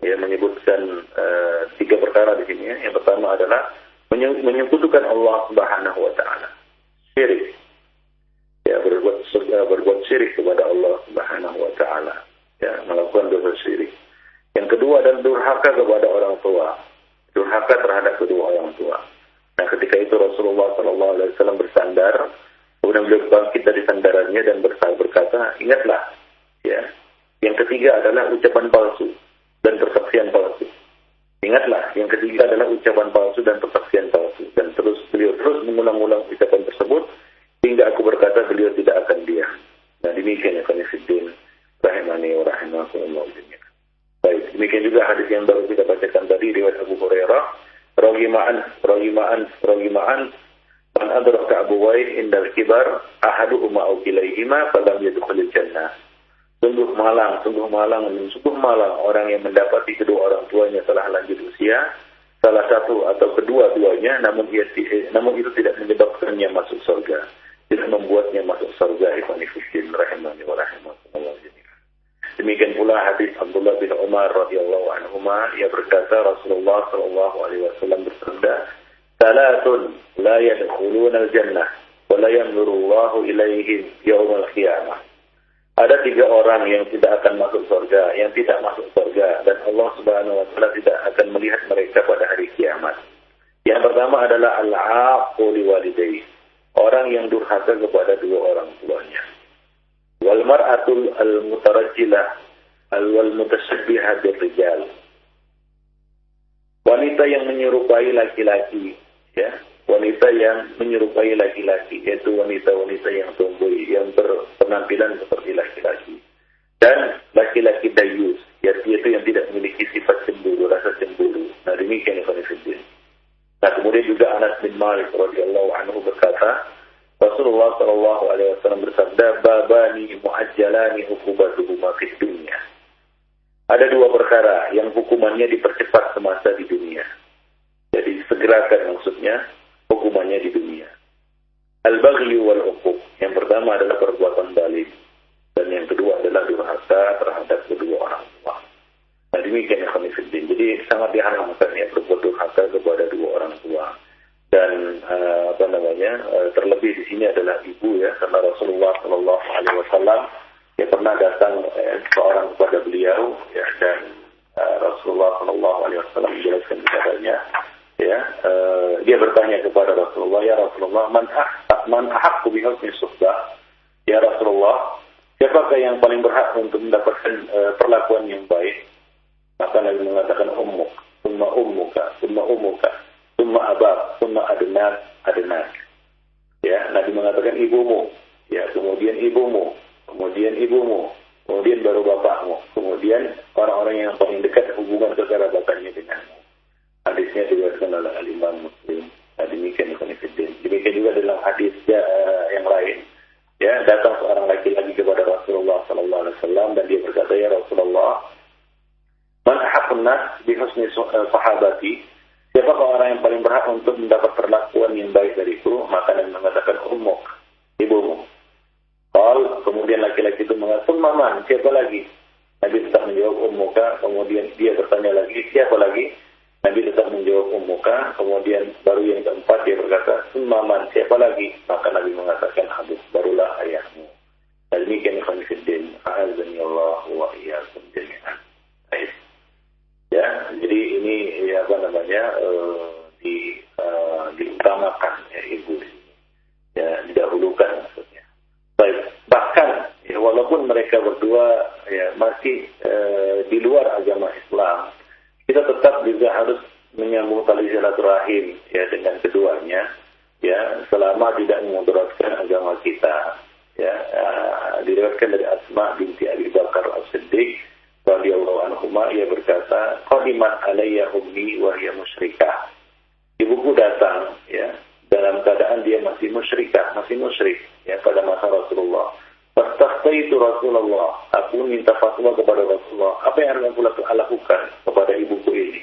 S1: ya menyebutkan uh, tiga perkara di sini. Ya. Yang pertama adalah menyekutukan Allah Subhanahu Wa Taala, syirik, ya berbuat uh, berbuat syirik kepada Allah Subhanahu Wa Taala, ya melakukan dosa syirik. Yang kedua adalah durhaka kepada orang tua, durhaka terhadap kedua orang tua. Nah, ketika itu Rasulullah Shallallahu Alaihi Wasallam bersandar Kemudian beliau bangkit dari sandarannya dan berkata, ingatlah, ya. Yang ketiga adalah ucapan palsu dan persaksian palsu. Ingatlah, yang ketiga adalah ucapan palsu dan persaksian palsu. Dan terus beliau terus mengulang-ulang ucapan tersebut hingga aku berkata beliau tidak akan diam. Nah demikian ya Fiddin rahimani wa rahimakumullah Baik, demikian juga hadis yang baru kita bacakan tadi riwayat Abu Hurairah. Rogimaan, rogimaan, rogimaan, Man adraka abuwai indal kibar ahaduhuma au kilaihima falam yadkhulul jannah. Sungguh malang, sungguh malang, sungguh malang orang yang mendapati kedua orang tuanya telah lanjut usia, salah satu atau kedua-duanya, namun ia, namun itu tidak menyebabkannya masuk surga, tidak membuatnya masuk surga. Ikhwanifidin rahimani wa Demikian pula hadis Abdullah bin Umar radhiyallahu anhu ia berkata Rasulullah sallallahu alaihi wasallam bersabda, Salatun la yadkhuluna al-jannah wa la yanzuru Allah ilaihim yaumil qiyamah. Ada tiga orang yang tidak akan masuk surga, yang tidak masuk surga dan Allah Subhanahu wa taala tidak akan melihat mereka pada hari kiamat. Yang pertama adalah al-aqu liwalidayhi, orang yang durhaka kepada dua orang tuanya. Wal mar'atul al-mutarajjilah al-wal mutasyabbihah birrijal. Wanita yang menyerupai laki-laki ya wanita yang menyerupai laki-laki yaitu wanita-wanita yang tumbuh yang berpenampilan seperti laki-laki. Dan laki-laki dayus yaitu yang tidak memiliki sifat cemburu rasa cemburu. Nah demikian yang nah kemudian juga Anas bin Malik radhiyallahu anhu berkata Rasulullah Shallallahu Alaihi Wasallam bersabda, "Babani muajjalani hukubatuhuma fid dunya." Ada dua perkara yang hukumannya dipercepat semasa di dunia. Jadi segerakan maksudnya hukumannya di dunia. Al-baghi wal hukum. Yang pertama adalah perbuatan balik. Dan yang kedua adalah durhaka terhadap kedua orang tua. Nah demikian ya. Jadi sangat diharamkan ya berbuat durhaka kepada dua orang tua. Dan uh, apa namanya uh, terlebih di sini adalah ibu ya karena Rasulullah Shallallahu Alaihi Wasallam ya pernah datang eh, seorang kepada beliau ya dan uh, Rasulullah Shallallahu Alaihi Wasallam menjelaskan kepadanya ya uh, dia bertanya kepada Rasulullah ya Rasulullah man ahaq man ya Rasulullah siapakah yang paling berhak untuk mendapatkan uh, perlakuan yang baik? Maka Nabi mengatakan ummuk, summa ummuka, summa ummuka, summa abab, summa adenak, adenak. Ya, Nabi mengatakan ibumu, ya, kemudian ibumu, kemudian ibumu, kemudian baru bapakmu, kemudian orang-orang yang paling dekat hubungan kekerabatannya denganmu. Hadisnya diriwayatkan oleh Al-Imam Muslim. Nah, demikian Ikhwanifiddin. Demikian juga dalam hadis ya, yang lain. Ya, datang seorang laki-laki kepada Rasulullah Sallallahu Alaihi Wasallam dan dia berkata, ya Rasulullah, Man ahakun nas bihusni eh, sahabati. Siapakah orang yang paling berhak untuk mendapat perlakuan yang baik dariku? Maka Nabi mengatakan umuk, ibumu. Kal, kemudian laki-laki itu mengatakan maman, siapa lagi? Nabi tetap menjawab ummuka, kemudian dia bertanya lagi, siapa lagi? Nabi tetap menjawab ummuka, kemudian baru yang keempat dia berkata, maman, siapa lagi? Maka Nabi mengatakan, habis barulah ayahmu. Dan demikian ikhwan fiddin, a'azani Allah wa iyyakum jami'an. Baik. Ya, jadi ini ya apa namanya uh, di uh, diutamakan ya ibu ya didahulukan maksudnya. Baik, bahkan ya walaupun mereka berdua ya masih uh, di luar agama Islam, kita tetap juga harus menyambung tali silaturahim ya dengan keduanya ya selama tidak memudaratkan agama kita ya uh, diriwayatkan dari Asma binti Abi Bakar As-Siddiq radhiyallahu anhuma ia berkata qadimat alayya ummi wa hiya musyrikah ibuku datang ya dalam keadaan dia masih musyrikah masih musyrik ya pada masa Rasulullah itu Rasulullah aku minta fatwa kepada Rasulullah apa yang harus aku lakukan kepada ibuku ini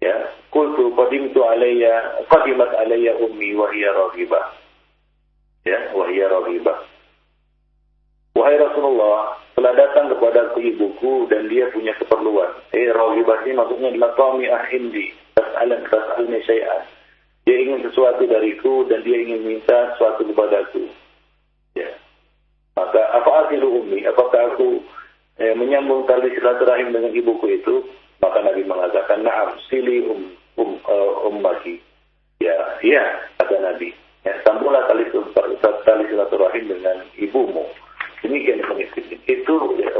S1: ya qultu qadimtu alayya qadimat alayya ummi wa hiya raghibah ya wa hiya raghibah Wahai Rasulullah, telah datang kepada ibuku dan dia punya keperluan. Eh, rawibah ini maksudnya adalah tami'ah hindi. Tas'alan, tas'alni syai'an. Dia ingin sesuatu dariku dan dia ingin minta sesuatu kepadaku. Ya. Maka apa asilu ummi? Apakah aku eh, menyambung tali silaturahim dengan ibuku itu? Maka Nabi mengatakan, Naam, sili um, um, uh, ummaki. Ya, ya, kata Nabi. Ya, sambunglah tali, tali silaturahim dengan ibumu Demikian itu ya,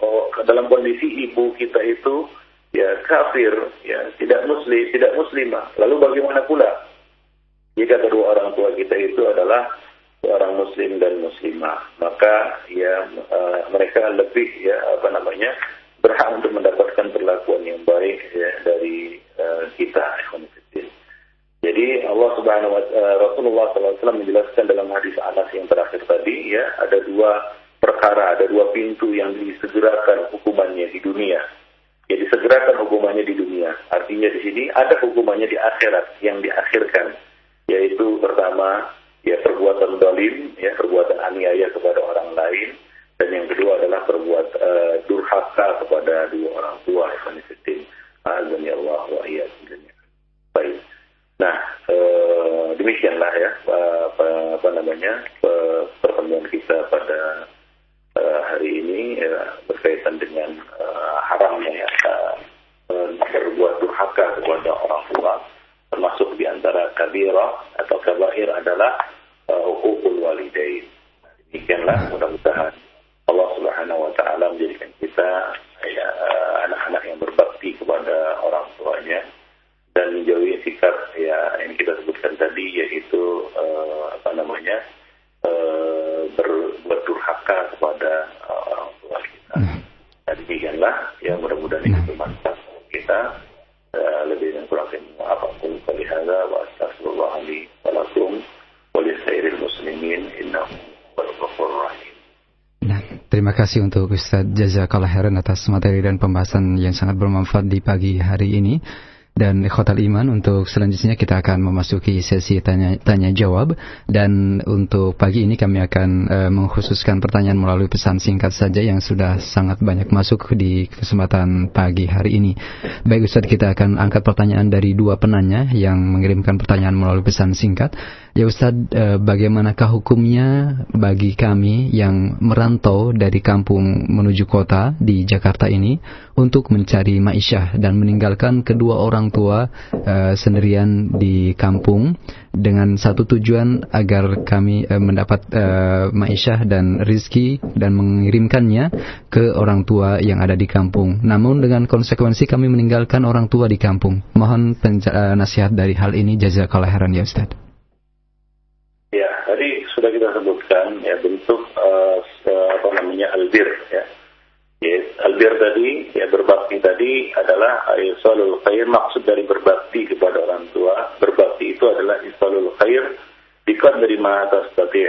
S1: oh, dalam kondisi ibu kita itu ya kafir, ya tidak muslim, tidak muslimah. Lalu bagaimana pula jika kedua orang tua kita itu adalah orang muslim dan muslimah, maka ya uh, mereka lebih ya apa namanya berhak untuk mendapatkan perlakuan yang baik ya dari uh, kita. Jadi Allah Subhanahu wa uh, Rasulullah SAW menjelaskan dalam hadis Anas yang terakhir tadi ya ada dua perkara, ada dua pintu yang disegerakan hukumannya di dunia. Ya disegerakan hukumannya di dunia. Artinya di sini ada hukumannya di akhirat yang diakhirkan. Yaitu pertama, ya perbuatan dolim, ya perbuatan aniaya kepada orang lain. Dan yang kedua adalah perbuat uh, durhaka kepada dua orang tua. Azani Allah wa Baik. Nah, uh, demikianlah ya apa, apa namanya pertemuan kita pada uh, hari ini uh, berkaitan dengan uh, haramnya ya, berbuat durhaka kepada orang tua termasuk di antara kabirah atau kabair adalah hukukul walidain. Demikianlah mudah-mudahan Allah Subhanahu wa taala menjadikan kita ya anak-anak yang berbakti kepada orang tuanya dan menjauhi sikap ya yang kita sebutkan tadi yaitu uh, apa namanya uh, ber, berdurhaka kepada uh, orang tua kita. Nah. Demikianlah ya mudah-mudahan itu bermanfaat kita uh, lebih dan kurang apa pun kali hadza wa astagfirullah li wa lakum wa li sairil muslimin innahu wal rahim.
S2: Nah, terima kasih untuk Ustaz Jazakallah Heran atas materi dan pembahasan yang sangat bermanfaat di pagi hari ini. Dan Khotal Iman untuk selanjutnya kita akan memasuki sesi tanya, tanya jawab dan untuk pagi ini kami akan uh, mengkhususkan pertanyaan melalui pesan singkat saja yang sudah sangat banyak masuk di kesempatan pagi hari ini. Baik Ustaz kita akan angkat pertanyaan dari dua penanya yang mengirimkan pertanyaan melalui pesan singkat. Ya Ustadz, eh, bagaimanakah hukumnya bagi kami yang merantau dari kampung menuju kota di Jakarta ini untuk mencari ma'isyah dan meninggalkan kedua orang orang tua uh, sendirian di kampung dengan satu tujuan agar kami uh, mendapat uh, maisha dan rizki dan mengirimkannya ke orang tua yang ada di kampung. Namun dengan konsekuensi kami meninggalkan orang tua di kampung. Mohon uh, nasihat dari hal ini jazakallah khairan ya Ustaz.
S1: Ya, tadi sudah kita sebutkan ya bentuk uh, apa namanya albir ya Ya, albir tadi, ya berbakti tadi adalah isalul khair. Maksud dari berbakti kepada orang tua, berbakti itu adalah isalul khair dikot dari atas tadi.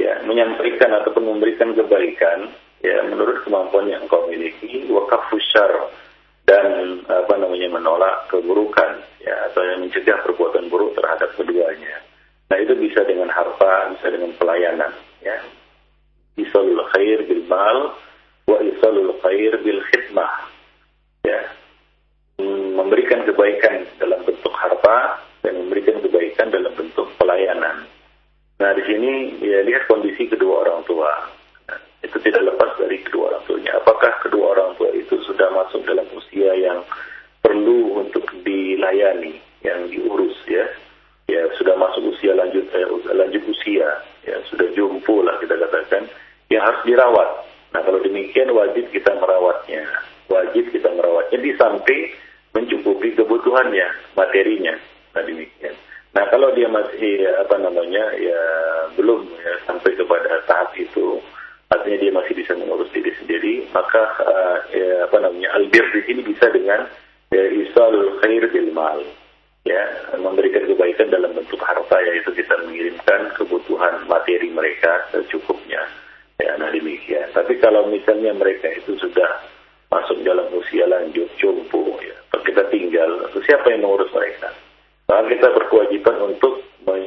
S1: Ya, menyampaikan ataupun memberikan kebaikan ya menurut kemampuan yang kau miliki wakaf syar dan apa namanya menolak keburukan ya atau yang mencegah perbuatan buruk terhadap keduanya. Nah itu bisa dengan harta, bisa dengan pelayanan ya. Isalul khair bil wa isalul khair bil khidmah. Ya. Memberikan kebaikan dalam bentuk harta dan memberikan kebaikan dalam bentuk pelayanan. Nah di sini ya lihat kondisi kedua orang tua. Itu tidak lepas dari kedua orang tuanya. Apakah kedua orang tua itu sudah masuk dalam usia yang perlu untuk dilayani yang diurus ya ya sudah masuk usia lanjut eh, lanjut usia ya sudah jumpu lah kita katakan yang harus dirawat Nah demikian wajib kita merawatnya, wajib kita merawatnya. Di samping mencukupi kebutuhannya, materinya. Nah demikian. Nah kalau dia masih apa namanya ya belum ya, sampai kepada tahap itu, artinya dia masih bisa mengurus diri sendiri, maka uh, ya, apa namanya albir di sini bisa dengan ya, isal khair bil mal ya memberikan kebaikan dalam bentuk harta yaitu kita mengirimkan kebutuhan materi mereka secukupnya Ya, nah demikian. Tapi kalau misalnya mereka itu sudah masuk dalam usia lanjut, jompo, ya, kita tinggal, siapa yang mengurus mereka? Maka kita berkewajiban untuk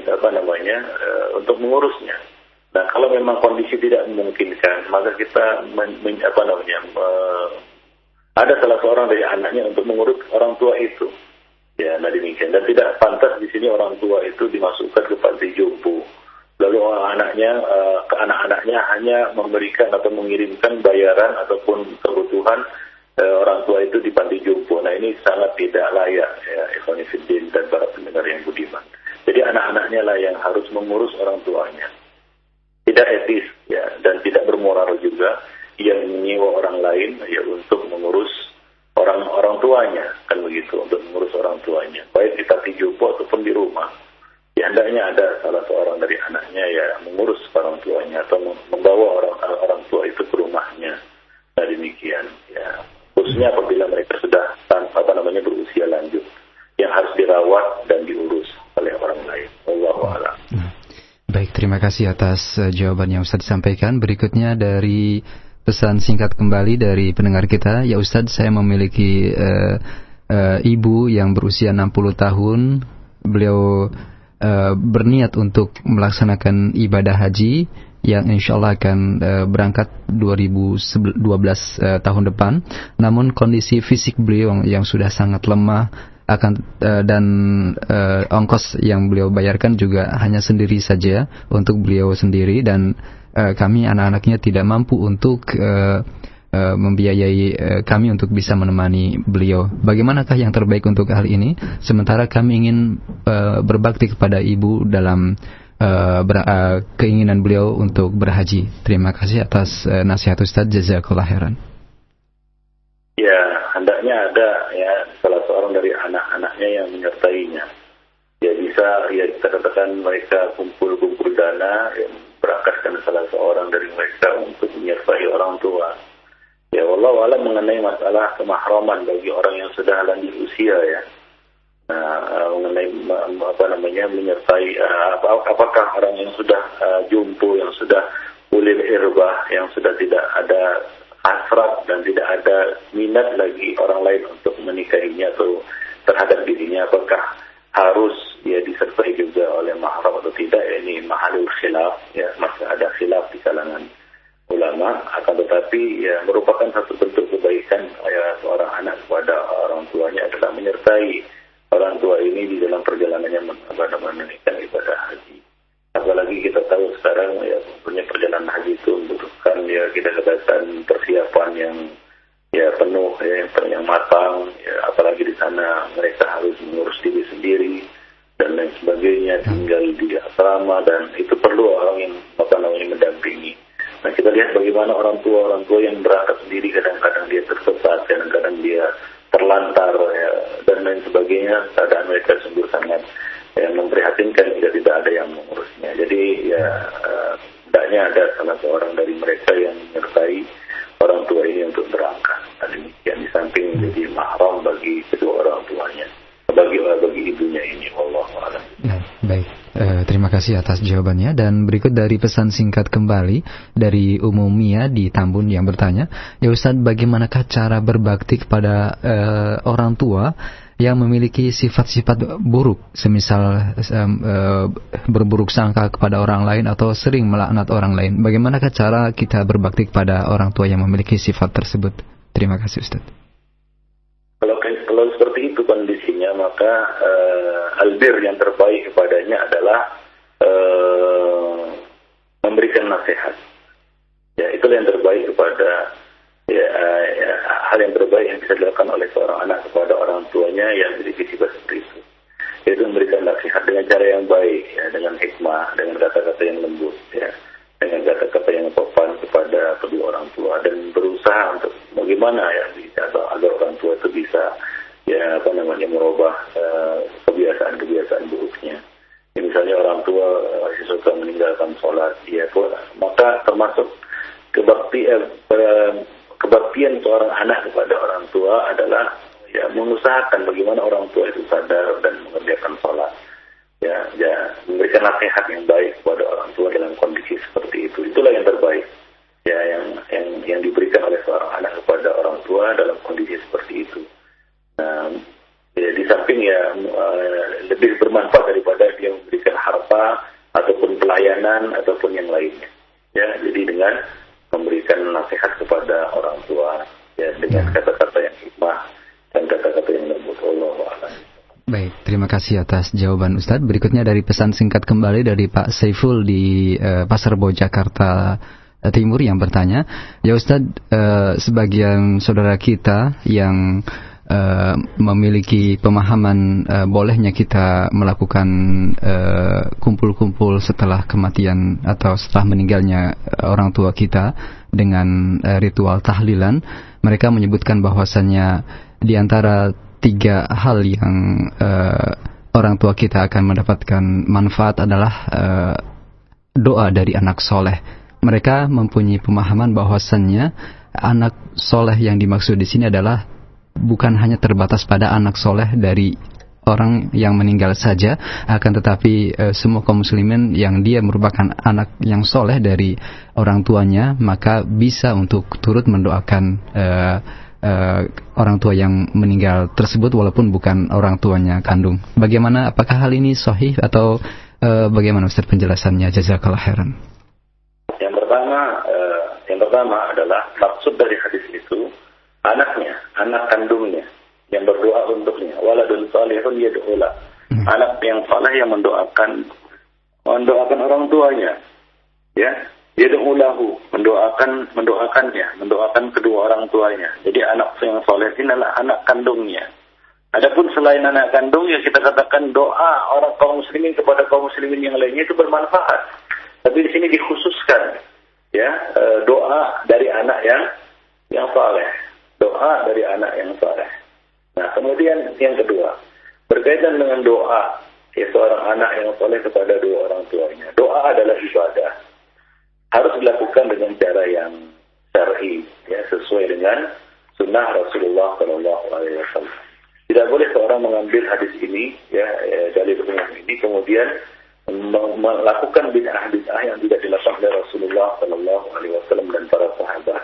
S1: apa namanya, uh, untuk mengurusnya. Nah, kalau memang kondisi tidak memungkinkan, maka kita men, men, apa namanya, uh, ada salah seorang dari anaknya untuk mengurus orang tua itu. Ya, nah demikian. Dan tidak pantas di sini orang tua itu dimasukkan ke panti jompo lalu anaknya uh, ke anak-anaknya hanya memberikan atau mengirimkan bayaran ataupun kebutuhan uh, orang tua itu di panti jompo. Nah ini sangat tidak layak ya Ikhwanifiddin dan para pendengar yang budiman. Jadi anak-anaknya lah yang harus mengurus orang tuanya. Tidak etis ya dan tidak bermoral juga yang menyewa orang lain ya untuk mengurus orang orang tuanya kan begitu untuk mengurus orang tuanya baik di panti jompo ataupun di rumah ya hendaknya ada salah seorang dari anaknya ya mengurus orang tuanya atau membawa orang orang tua itu ke rumahnya. Nah demikian ya khususnya apabila mereka sudah apa namanya berusia lanjut yang harus dirawat dan diurus oleh orang lain. Allah
S2: nah, Baik, terima kasih atas uh, jawaban yang Ustaz sampaikan. Berikutnya dari pesan singkat kembali dari pendengar kita, ya Ustaz, saya memiliki uh, uh, ibu yang berusia 60 tahun. Beliau uh, berniat untuk melaksanakan ibadah haji yang insya Allah akan uh, berangkat 2012 uh, tahun depan. Namun kondisi fisik beliau yang sudah sangat lemah akan uh, dan uh, ongkos yang beliau bayarkan juga hanya sendiri saja untuk beliau sendiri dan uh, kami anak-anaknya tidak mampu untuk uh, membiayai kami untuk bisa menemani beliau. Bagaimanakah yang terbaik untuk hal ini? Sementara kami ingin berbakti kepada ibu dalam keinginan beliau untuk berhaji. Terima kasih atas nasihat Ustaz. Jazakallah khairan.
S1: Ya, hendaknya ada ya salah seorang dari anak-anaknya yang menyertainya. Ya bisa ya kita katakan mereka kumpul-kumpul dana yang berangkatkan salah seorang dari mereka untuk menyertai orang tua Ya Allah alam mengenai masalah kemahraman bagi orang yang sudah lanjut usia ya. Nah, mengenai apa namanya menyertai uh, apakah orang yang sudah uh, jumpo yang sudah ulil irbah yang sudah tidak ada hasrat dan tidak ada minat lagi orang lain untuk menikahinya atau terhadap dirinya apakah harus ya disertai juga oleh mahram atau tidak ini mahalul khilaf ya masih ada khilaf di kalangan ulama akan tetapi ya merupakan satu bentuk kebaikan ya seorang anak kepada orang tuanya adalah menyertai orang tua ini di dalam perjalanannya menunaikan ibadah haji. Apalagi kita tahu sekarang ya punya perjalanan haji itu membutuhkan ya kita katakan persiapan yang ya penuh ya yang, matang ya apalagi di sana mereka sebagainya tinggal di asrama dan itu perlu orang yang apa namanya mendampingi. Nah kita lihat bagaimana orang tua orang tua yang berangkat sendiri kadang-kadang dia tersesat, kadang-kadang dia terlantar ya, dan lain sebagainya. Keadaan mereka sungguh sangat yang memprihatinkan jika tidak ada yang mengurusnya. Jadi ya hendaknya ada salah seorang dari mereka yang menyertai orang tua ini untuk berangkat.
S2: Terima kasih atas jawabannya dan berikut dari pesan singkat kembali dari Umumia di Tambun yang bertanya, ya Ustadz bagaimanakah cara berbakti kepada uh, orang tua yang memiliki sifat-sifat buruk, semisal um, uh, berburuk sangka kepada orang lain atau sering melaknat orang lain. Bagaimanakah cara kita berbakti kepada orang tua yang memiliki sifat tersebut? Terima kasih Ustadz
S1: kalau seperti itu kondisinya maka uh, albir yang terbaik kepadanya adalah uh, memberikan nasihat. Ya, itulah yang terbaik kepada ya, ya, hal yang terbaik yang bisa dilakukan oleh seorang anak kepada orang tuanya yang memiliki sifat seperti itu. Yaitu memberikan nasihat dengan cara yang baik, ya, dengan hikmah, dengan kata-kata yang lembut, ya, dengan kata-kata yang sopan kepada kedua orang tua dan berusaha untuk bagaimana ya agar orang tua itu bisa ya apa namanya merubah uh, kebiasaan-kebiasaan buruknya. Ya, misalnya orang tua masih suka meninggalkan sholat, ya maka termasuk kebakti, eh, kebaktian seorang anak kepada orang tua adalah ya mengusahakan bagaimana orang tua itu sadar dan mengerjakan sholat. Ya, ya memberikan nasihat yang baik kepada orang tua dalam kondisi seperti itu. Itulah yang terbaik. Ya, yang yang yang diberikan oleh seorang anak kepada orang tua dalam kondisi seperti itu. Nah, ya, di samping ya uh, lebih bermanfaat daripada dia memberikan harta ataupun pelayanan ataupun yang lainnya. Ya, jadi dengan memberikan nasihat kepada orang tua ya dengan ya. kata-kata yang hikmah dan kata-kata yang lembut Allah
S2: Baik, terima kasih atas jawaban Ustadz. Berikutnya dari pesan singkat kembali dari Pak Saiful di uh, Pasar Bo Jakarta Timur yang bertanya, ya Ustadz, uh, sebagian saudara kita yang uh, memiliki pemahaman uh, bolehnya kita melakukan eh, kumpul-kumpul uh, setelah kematian atau setelah meninggalnya orang tua kita dengan uh, ritual tahlilan, mereka menyebutkan bahwasannya di antara tiga hal yang uh, orang tua kita akan mendapatkan manfaat adalah uh, doa dari anak soleh. Mereka mempunyai pemahaman bahwasannya anak soleh yang dimaksud di sini adalah bukan hanya terbatas pada anak soleh dari orang yang meninggal saja, akan tetapi e, semua kaum muslimin yang dia merupakan anak yang soleh dari orang tuanya, maka bisa untuk turut mendoakan e, e, orang tua yang meninggal tersebut walaupun bukan orang tuanya kandung. Bagaimana? Apakah hal ini sahih atau e, bagaimana Ustaz penjelasannya? Jazakallah khairan.
S1: Yang pertama, e, yang pertama adalah maksud dari hadis itu anaknya, anak kandungnya yang berdoa untuknya. Waladun salihun yad'ula. Hmm. Anak yang saleh yang mendoakan mendoakan orang tuanya. Ya, yad'ulahu, mendoakan mendoakannya, mendoakan kedua orang tuanya. Jadi anak yang saleh ini adalah anak kandungnya. Adapun selain anak kandung ya kita katakan doa orang kaum muslimin kepada kaum muslimin yang lainnya itu bermanfaat. Tapi di sini dikhususkan ya eh, doa dari anak yang yang saleh doa dari anak yang soleh. Nah, kemudian yang kedua, berkaitan dengan doa ya seorang anak yang soleh kepada dua orang tuanya. Doa adalah ibadah. Harus dilakukan dengan cara yang syar'i, ya sesuai dengan sunnah Rasulullah Shallallahu Alaihi Wasallam. Tidak boleh seorang mengambil hadis ini, ya, ya dari umum ini, kemudian melakukan bid'ah bid'ah yang tidak dilakukan oleh Rasulullah Shallallahu Alaihi Wasallam dan para sahabat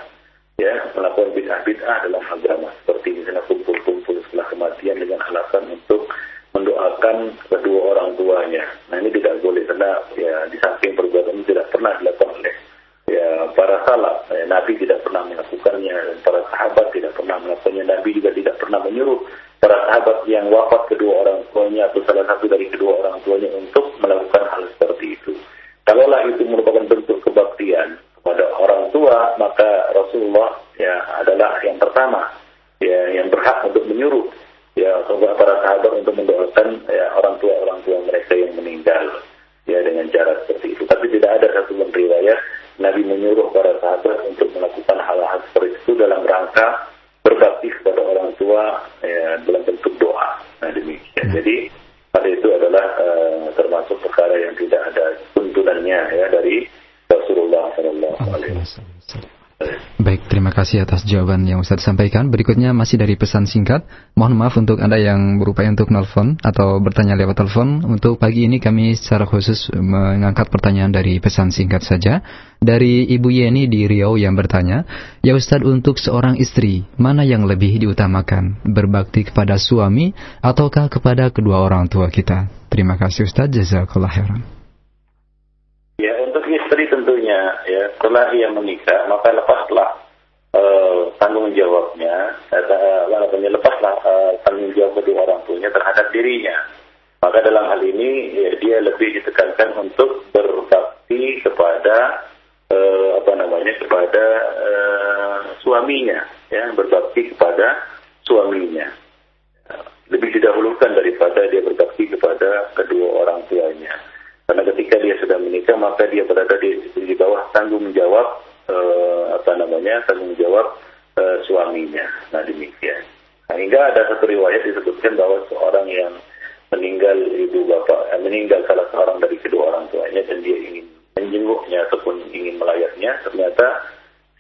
S1: ya melakukan bid'ah-bid'ah dalam agama seperti misalnya kumpul-kumpul setelah kematian dengan alasan untuk mendoakan kedua orang tuanya. Nah ini tidak boleh karena ya di samping perbuatan ini tidak pernah dilakukan oleh ya para salaf. Ya, Nabi tidak pernah melakukannya, para sahabat tidak pernah melakukannya. Nabi juga tidak pernah menyuruh para sahabat yang wafat kedua orang tuanya atau salah satu dari kedua orang tuanya untuk melakukan hal seperti itu. Kalaulah itu merupakan bentuk kebaktian, kepada orang tua, maka Rasulullah ya adalah yang pertama ya yang berhak untuk menyuruh ya para sahabat untuk mendoakan ya orang tua orang tua mereka yang meninggal. meninggal ya dengan cara seperti itu. Tapi tidak ada satu riwayat Nabi menyuruh para sahabat untuk melakukan hal-hal seperti itu dalam rangka berbakti kepada orang tua ya, dalam bentuk doa. Nah demikian. Hmm. Jadi pada itu adalah uh, termasuk perkara yang tidak ada tuntunannya ya dari Rasulullah Shallallahu Alaihi Wasallam.
S2: Baik, terima kasih atas jawaban yang Ustaz sampaikan. Berikutnya masih dari pesan singkat. Mohon maaf untuk Anda yang berupaya untuk nelfon atau bertanya lewat telepon. Untuk pagi ini kami secara khusus mengangkat pertanyaan dari pesan singkat saja. Dari Ibu Yeni di Riau yang bertanya, Ya Ustaz untuk seorang istri, mana yang lebih diutamakan? Berbakti kepada suami ataukah kepada kedua orang tua kita? Terima kasih Ustaz, jazakallah khairan
S1: ya setelah ia menikah maka lepaslah uh, tanggung jawabnya uh, namanya lepaslah uh, tanggung jawab kedua orang tuanya terhadap dirinya maka dalam hal ini ya, dia lebih ditekankan untuk berbakti kepada uh, apa namanya kepada uh, suaminya ya berbakti kepada suaminya lebih didahulukan daripada dia berbakti kepada kedua orang tuanya karena ketika dia sudah menikah maka dia berada di, di bawah tanggung jawab uh, apa namanya tanggung jawab uh, suaminya. Nah demikian. Nah, hingga ada satu riwayat disebutkan bahwa seorang yang meninggal ibu bapak eh, meninggal salah seorang dari kedua orang tuanya dan dia ingin menjenguknya ataupun ingin melayatnya ternyata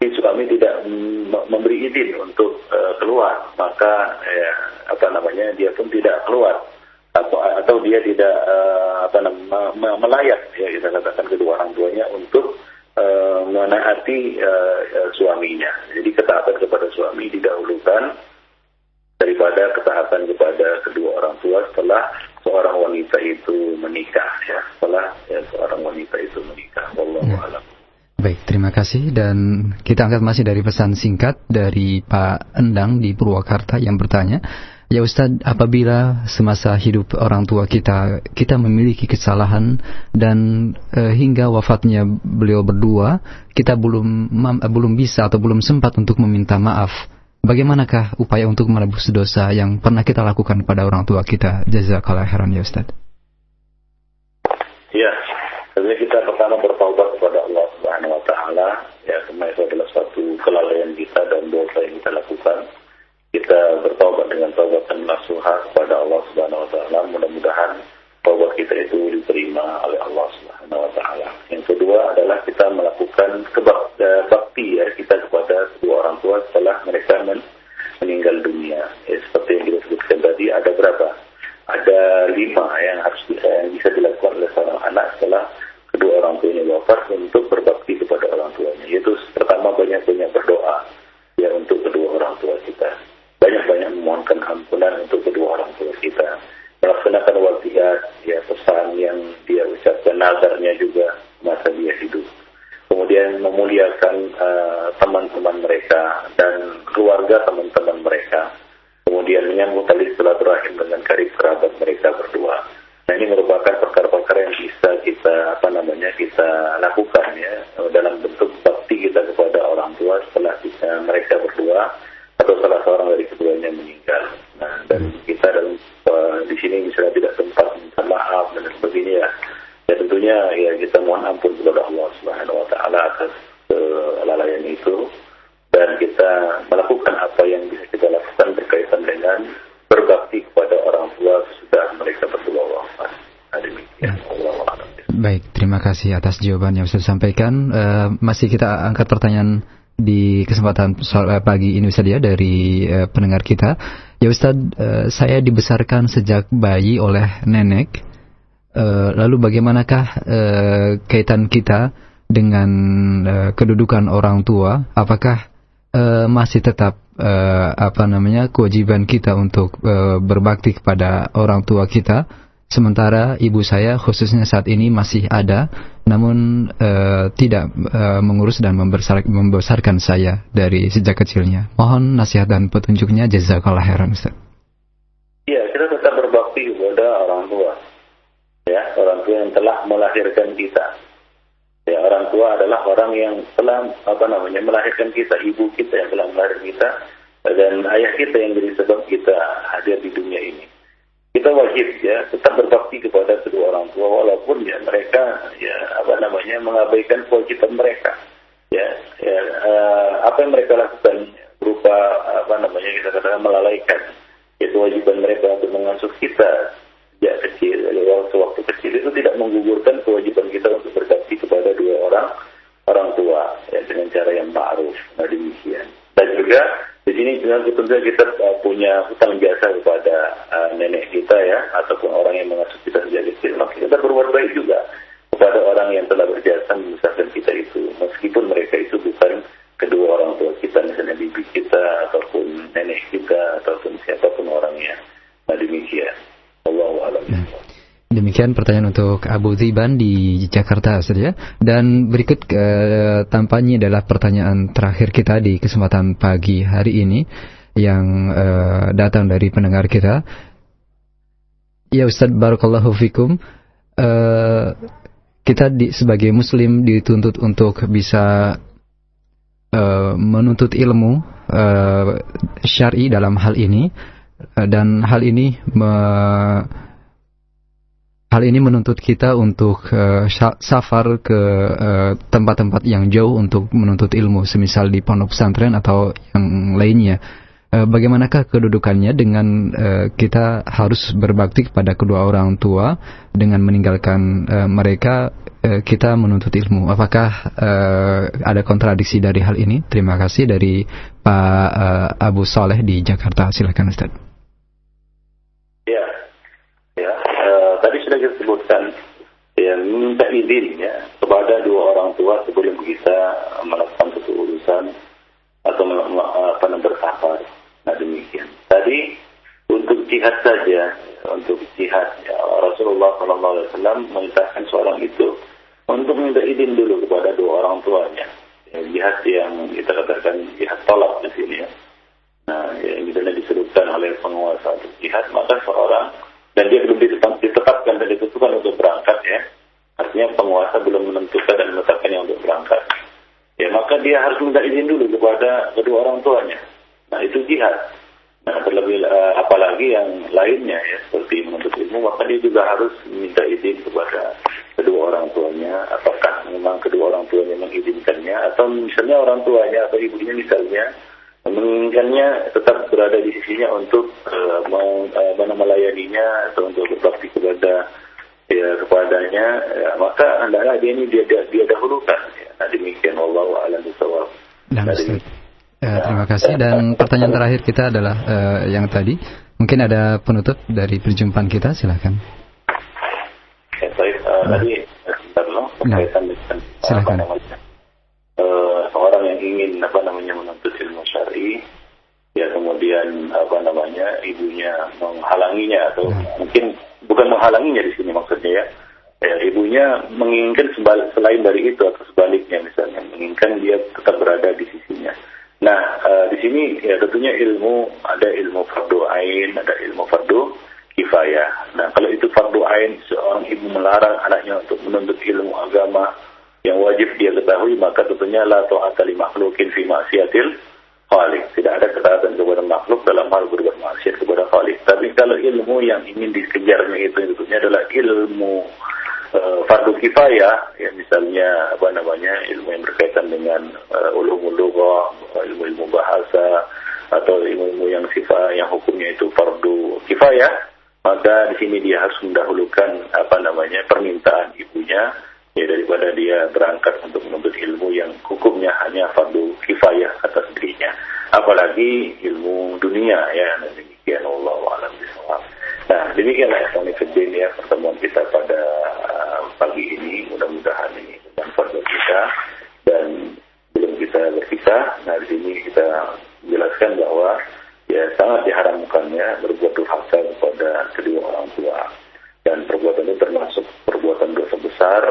S1: si suami tidak memberi izin untuk uh, keluar maka ya, apa namanya dia pun tidak keluar atau atau dia tidak uh, apa namanya melayat ya kita katakan kedua orang tuanya untuk uh, menaati uh, uh, suaminya. Jadi ketaatan kepada suami didahulukan daripada ketaatan kepada kedua orang tua setelah seorang wanita itu menikah ya setelah ya, seorang wanita itu menikah. Wallahu ya. alam.
S2: Baik, terima kasih dan kita angkat masih dari pesan singkat dari Pak Endang di Purwakarta yang bertanya, Ya Ustadz, apabila semasa hidup orang tua kita, kita memiliki kesalahan dan e, hingga wafatnya beliau berdua, kita belum belum bisa atau belum sempat untuk meminta maaf. Bagaimanakah upaya untuk menebus dosa yang pernah kita lakukan pada orang tua kita? Jazakallah khairan ya Ustadz.
S1: Ya, jadi kita pertama bertaubat kepada Allah Subhanahu wa taala, ya semua itu adalah suatu kelalaian kita dan dosa yang kita lakukan kita bertobat dengan taubat dan nasuha kepada Allah Subhanahu wa taala. Mudah-mudahan taubat kita itu diterima oleh Allah Subhanahu wa taala. Yang kedua adalah kita melakukan kebakti ya kita kepada kedua orang tua setelah mereka men meninggal dunia. Ya, seperti yang kita sebutkan tadi ada berapa? Ada lima yang harus yang bisa dilakukan oleh seorang anak setelah kedua orang tuanya wafat untuk berbakti kepada orang tuanya. Yaitu pertama banyak-banyak berdoa ya untuk kedua orang tua kita banyak-banyak memohonkan ampunan untuk kedua orang tua kita. Melaksanakan wasiat ya pesan yang dia ucapkan nazarnya juga masa dia hidup. Kemudian memuliakan uh, teman-teman mereka dan keluarga teman-teman mereka. Kemudian menyambut tali silaturahim dengan karib kerabat mereka berdua. Nah ini merupakan perkara-perkara yang bisa kita apa namanya kita lakukan ya dalam bentuk bakti kita kepada orang tua setelah kita mereka berdua atau salah seorang dari keduanya meninggal. Nah, dan kita dalam uh, di sini misalnya tidak sempat minta maaf dan sebagainya ya. Ya tentunya ya kita mohon ampun kepada Allah Subhanahu wa taala atas kelalaian uh, itu dan kita melakukan apa yang bisa kita lakukan berkaitan dengan berbakti kepada orang tua sudah mereka berdua wafat. Nah, demikian. Allah
S2: Baik, terima kasih atas jawaban yang saya sampaikan. Uh, masih kita angkat pertanyaan di kesempatan eh, pagi ini Ustaz ya dari uh, pendengar kita. Ya Ustaz, uh, saya dibesarkan sejak bayi oleh nenek. Uh, lalu bagaimanakah uh, kaitan kita dengan uh, kedudukan orang tua? Apakah uh, masih tetap uh, apa namanya kewajiban kita untuk uh, berbakti kepada orang tua kita? Sementara ibu saya khususnya saat ini masih ada, namun uh, tidak uh, mengurus dan membesar, membesarkan saya dari sejak kecilnya. Mohon nasihat dan petunjuknya jazakallah khairan Ustaz.
S1: Iya, kita tetap berbakti kepada orang tua. Ya, orang tua yang telah melahirkan kita. Ya, orang tua adalah orang yang telah apa namanya melahirkan kita, ibu kita yang telah melahirkan kita dan ayah kita yang jadi sebab kita hadir di dunia ini. Kita wajib ya tetap berbakti kepada kedua orang tua walaupun ya mereka ya apa namanya mengabaikan kewajiban mereka ya, ya uh, apa yang mereka lakukan berupa apa namanya kita katakan melalaikan ya kewajiban mereka untuk mengasuh kita sejak kecil waktu waktu kecil itu tidak menggugurkan kewajiban kita untuk berbakti kepada dua orang orang tua ya dengan cara yang ma'ruf. Nah demikian dan juga di sini tentu saja kita uh, punya hutang jasa kepada uh, nenek kita ya ataupun orang yang mengasuh kita sejak kecil maka kita berbuat baik juga kepada orang yang telah berjasa membesarkan kita itu meskipun mereka itu bukan kedua orang tua kita misalnya bibi kita ataupun nenek kita ataupun siapa pun orangnya nah demikian Allah
S2: ya. Demikian pertanyaan untuk Abu Ziban di Jakarta saja. Dan berikut uh, tampaknya adalah pertanyaan terakhir kita di kesempatan pagi hari ini yang uh, datang dari pendengar kita. Ya Ustadz Barakallahu Fikum. Uh, kita di, sebagai muslim dituntut untuk bisa uh, menuntut ilmu uh, syar'i dalam hal ini uh, dan hal ini me, Hal ini menuntut kita untuk uh, safar ke eh, tempat-tempat uh, yang jauh untuk menuntut ilmu, semisal di pondok pesantren atau yang lainnya. Uh, bagaimanakah kedudukannya dengan uh, kita harus berbakti kepada kedua orang tua dengan meninggalkan uh, mereka kita menuntut ilmu? Apakah uh, ada kontradiksi dari hal ini? Terima kasih dari Pak uh, Abu Saleh di Jakarta. Silakan Ustaz.
S1: sudah kita sebutkan ya minta izin ya kepada dua orang tua sebelum kita melakukan satu urusan atau apa bersafar. Nah demikian. Tadi untuk jihad saja, untuk jihad ya, Rasulullah SAW memerintahkan seorang itu untuk minta izin dulu kepada dua orang tuanya. Ya, jihad yang kita katakan jihad tolak di sini ya. Nah, yang misalnya disebutkan oleh penguasa untuk jihad, maka seorang dan dia belum ditetapkan dan ditentukan untuk berangkat ya. Artinya penguasa belum menentukan dan menetapkannya untuk berangkat. Ya maka dia harus minta izin dulu kepada kedua orang tuanya. Nah itu jihad. Nah terlebih uh, apalagi yang lainnya ya seperti menuntut ilmu maka dia juga harus minta izin kepada kedua orang tuanya. Apakah memang kedua orang tuanya mengizinkannya atau misalnya orang tuanya atau ibunya misalnya menginginkannya tetap berada di sisinya untuk uh, mau uh, melayaninya atau untuk berbakti kepada ya kepadanya. Ya, maka hendaklah dia ini dia dia, dia dahulukan. Ya. nah, demikian. Allah a'lam bishawab.
S2: Nah, ya, terima kasih. Dan pertanyaan terakhir kita adalah uh, yang tadi. Mungkin ada penutup dari perjumpaan kita? Silakan.
S1: Ya, saya, uh, nah. tadi sebentar loh nah.
S2: silakan
S1: uh, seorang yang ingin apa namanya menuntut syari ya kemudian apa namanya ibunya menghalanginya atau hmm. mungkin bukan menghalanginya di sini maksudnya ya. Ya ibunya menginginkan selain dari itu atau sebaliknya misalnya menginginkan dia tetap berada di sisinya. Nah uh, di sini ya tentunya ilmu ada ilmu fardu ain ada ilmu fardu kifayah. Nah kalau itu fardu ain seorang ibu melarang anaknya untuk menuntut ilmu agama yang wajib dia ketahui maka tentunya la ta'ata li makhlukin fi ma'siyatil Khalik. Tidak ada ketaatan kepada makhluk dalam hal berbuat maksiat kepada Khalik. Tapi kalau ilmu yang ingin dikejarnya itu tentunya adalah ilmu uh, fardu kifayah, ya misalnya apa namanya ilmu yang berkaitan dengan uh, ulumul ilmu-ilmu bahasa atau ilmu-ilmu yang sifat yang hukumnya itu fardu kifayah, maka di sini dia harus mendahulukan apa namanya permintaan ibunya ya daripada dia berangkat untuk menuntut ilmu yang hukumnya hanya fardu kifayah atas dirinya. Apalagi ilmu dunia ya. Demikian Allah alam nah demikianlah ya ya pertemuan kita pada uh, pagi ini. Mudah-mudahan ini bermanfaat bagi kita. Dan belum kita berpisah nah di sini kita jelaskan bahwa ya sangat diharamkannya berbuat durhaka kepada kedua orang tua. Dan perbuatan itu termasuk perbuatan dosa besar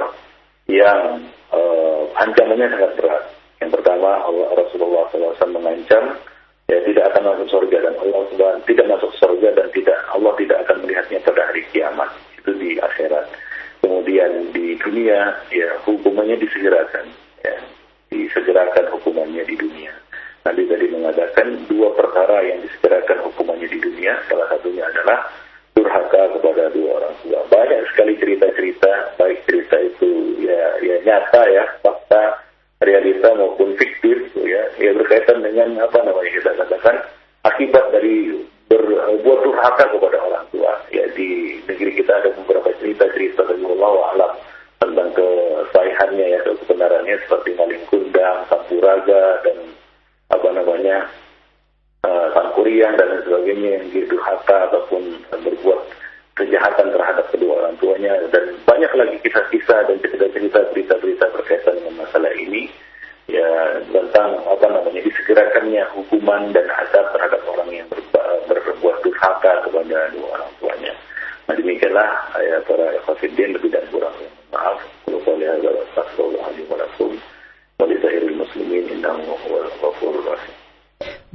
S1: yang uh, ancamannya sangat berat. Yang pertama Allah Rasulullah SAW mengancam ya tidak akan masuk surga dan Allah SWT tidak masuk surga dan tidak Allah tidak akan melihatnya pada hari kiamat itu di akhirat. Kemudian di dunia ya hukumannya disegerakan ya disegerakan hukumannya di dunia. Nabi tadi mengatakan dua perkara yang disegerakan hukumannya di dunia salah satunya adalah durhaka kepada dua orang tua. Banyak sekali cerita-cerita, baik cerita itu ya, ya nyata ya, fakta, realita maupun fiktif, ya, ya berkaitan dengan apa namanya kita katakan akibat dari berbuat durhaka kepada orang tua. Ya di negeri kita ada beberapa cerita-cerita dari Allah alam tentang kesahihannya ya kebenarannya seperti maling kundang, sampuraga dan apa namanya uh, sangkuriang dan lain sebagainya yang didurhaka ataupun berbuat kejahatan terhadap kedua orang tuanya dan banyak lagi kisah-kisah dan cerita-cerita berita-berita berkaitan dengan masalah ini ya tentang apa namanya disegerakannya hukuman dan adab terhadap orang yang ber, berbuat durhaka kepada dua orang tuanya. Nah demikianlah ya para khafidin lebih dan kurang maaf kalau boleh ada astagfirullahaladzim walakum walisahiril muslimin innahu huwal ghafurur rahim.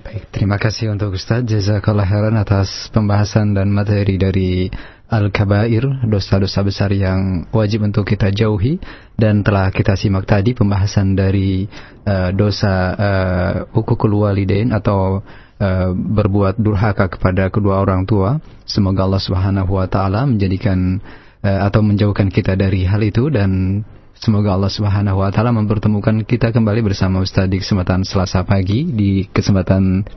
S2: Baik, terima kasih untuk Ustaz Jazakallah khairan atas pembahasan dan materi dari Al-Kabair, dosa-dosa besar yang wajib untuk kita jauhi dan telah kita simak tadi pembahasan dari uh, dosa uh, hukukul walidain atau uh, berbuat durhaka kepada kedua orang tua. Semoga Allah Subhanahu wa taala menjadikan uh, atau menjauhkan kita dari hal itu dan Semoga Allah Subhanahu wa taala mempertemukan kita kembali bersama Ustaz di kesempatan Selasa pagi di kesempatan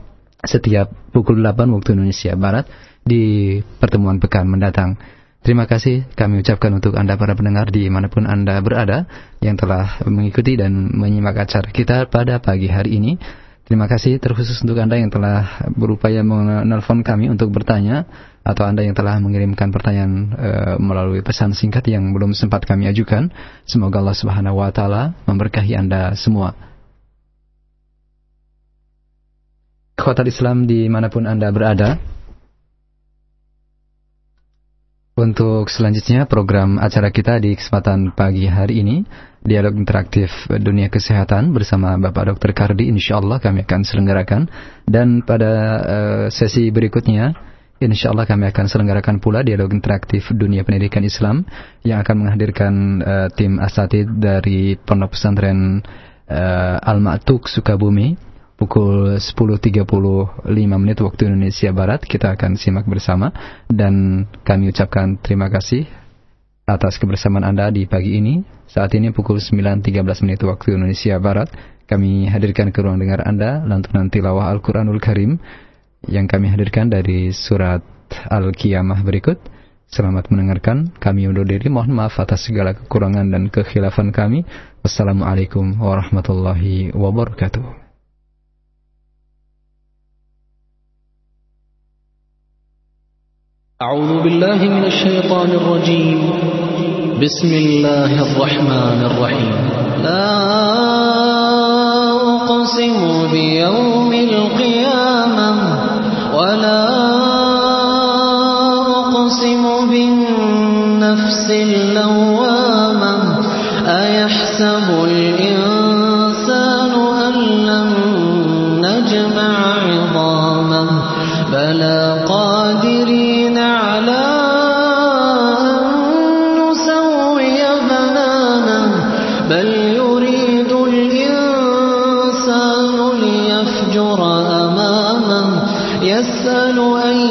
S2: setiap pukul 8 waktu Indonesia Barat di pertemuan pekan mendatang. Terima kasih kami ucapkan untuk Anda para pendengar di mana pun Anda berada yang telah mengikuti dan menyimak acara kita pada pagi hari ini. Terima kasih terkhusus untuk Anda yang telah berupaya menelpon kami untuk bertanya atau Anda yang telah mengirimkan pertanyaan e, melalui pesan singkat yang belum sempat kami ajukan. Semoga Allah Subhanahu wa taala memberkahi Anda semua. Kota Islam di mana pun Anda berada. Untuk selanjutnya program acara kita di kesempatan pagi hari ini Dialog interaktif dunia kesehatan bersama Bapak Dr. Kardi Insya Allah kami akan selenggarakan Dan pada uh, sesi berikutnya Insya Allah kami akan selenggarakan pula dialog interaktif dunia pendidikan Islam yang akan menghadirkan uh, tim asatid dari Pondok Pesantren uh, Al-Ma'tuk Sukabumi pukul 10.35 menit waktu Indonesia Barat kita akan simak bersama dan kami ucapkan terima kasih atas kebersamaan Anda di pagi ini. Saat ini pukul 9.13 menit waktu Indonesia Barat kami hadirkan ke ruang dengar Anda lantunan tilawah Al-Quranul Karim yang kami hadirkan dari surat Al-Qiyamah berikut. Selamat mendengarkan. Kami undur diri. Mohon maaf atas segala kekurangan dan kekhilafan kami. Wassalamualaikum warahmatullahi wabarakatuh.
S3: أعوذ بالله من الشيطان الرجيم. بسم الله الرحمن الرحيم. لا أقسم بيوم القيامة ولا أقسم بالنفس اللوامة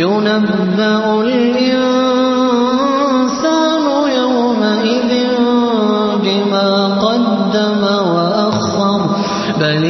S3: ينبأ الإنسان يومئذ بما قدم وأخر. بل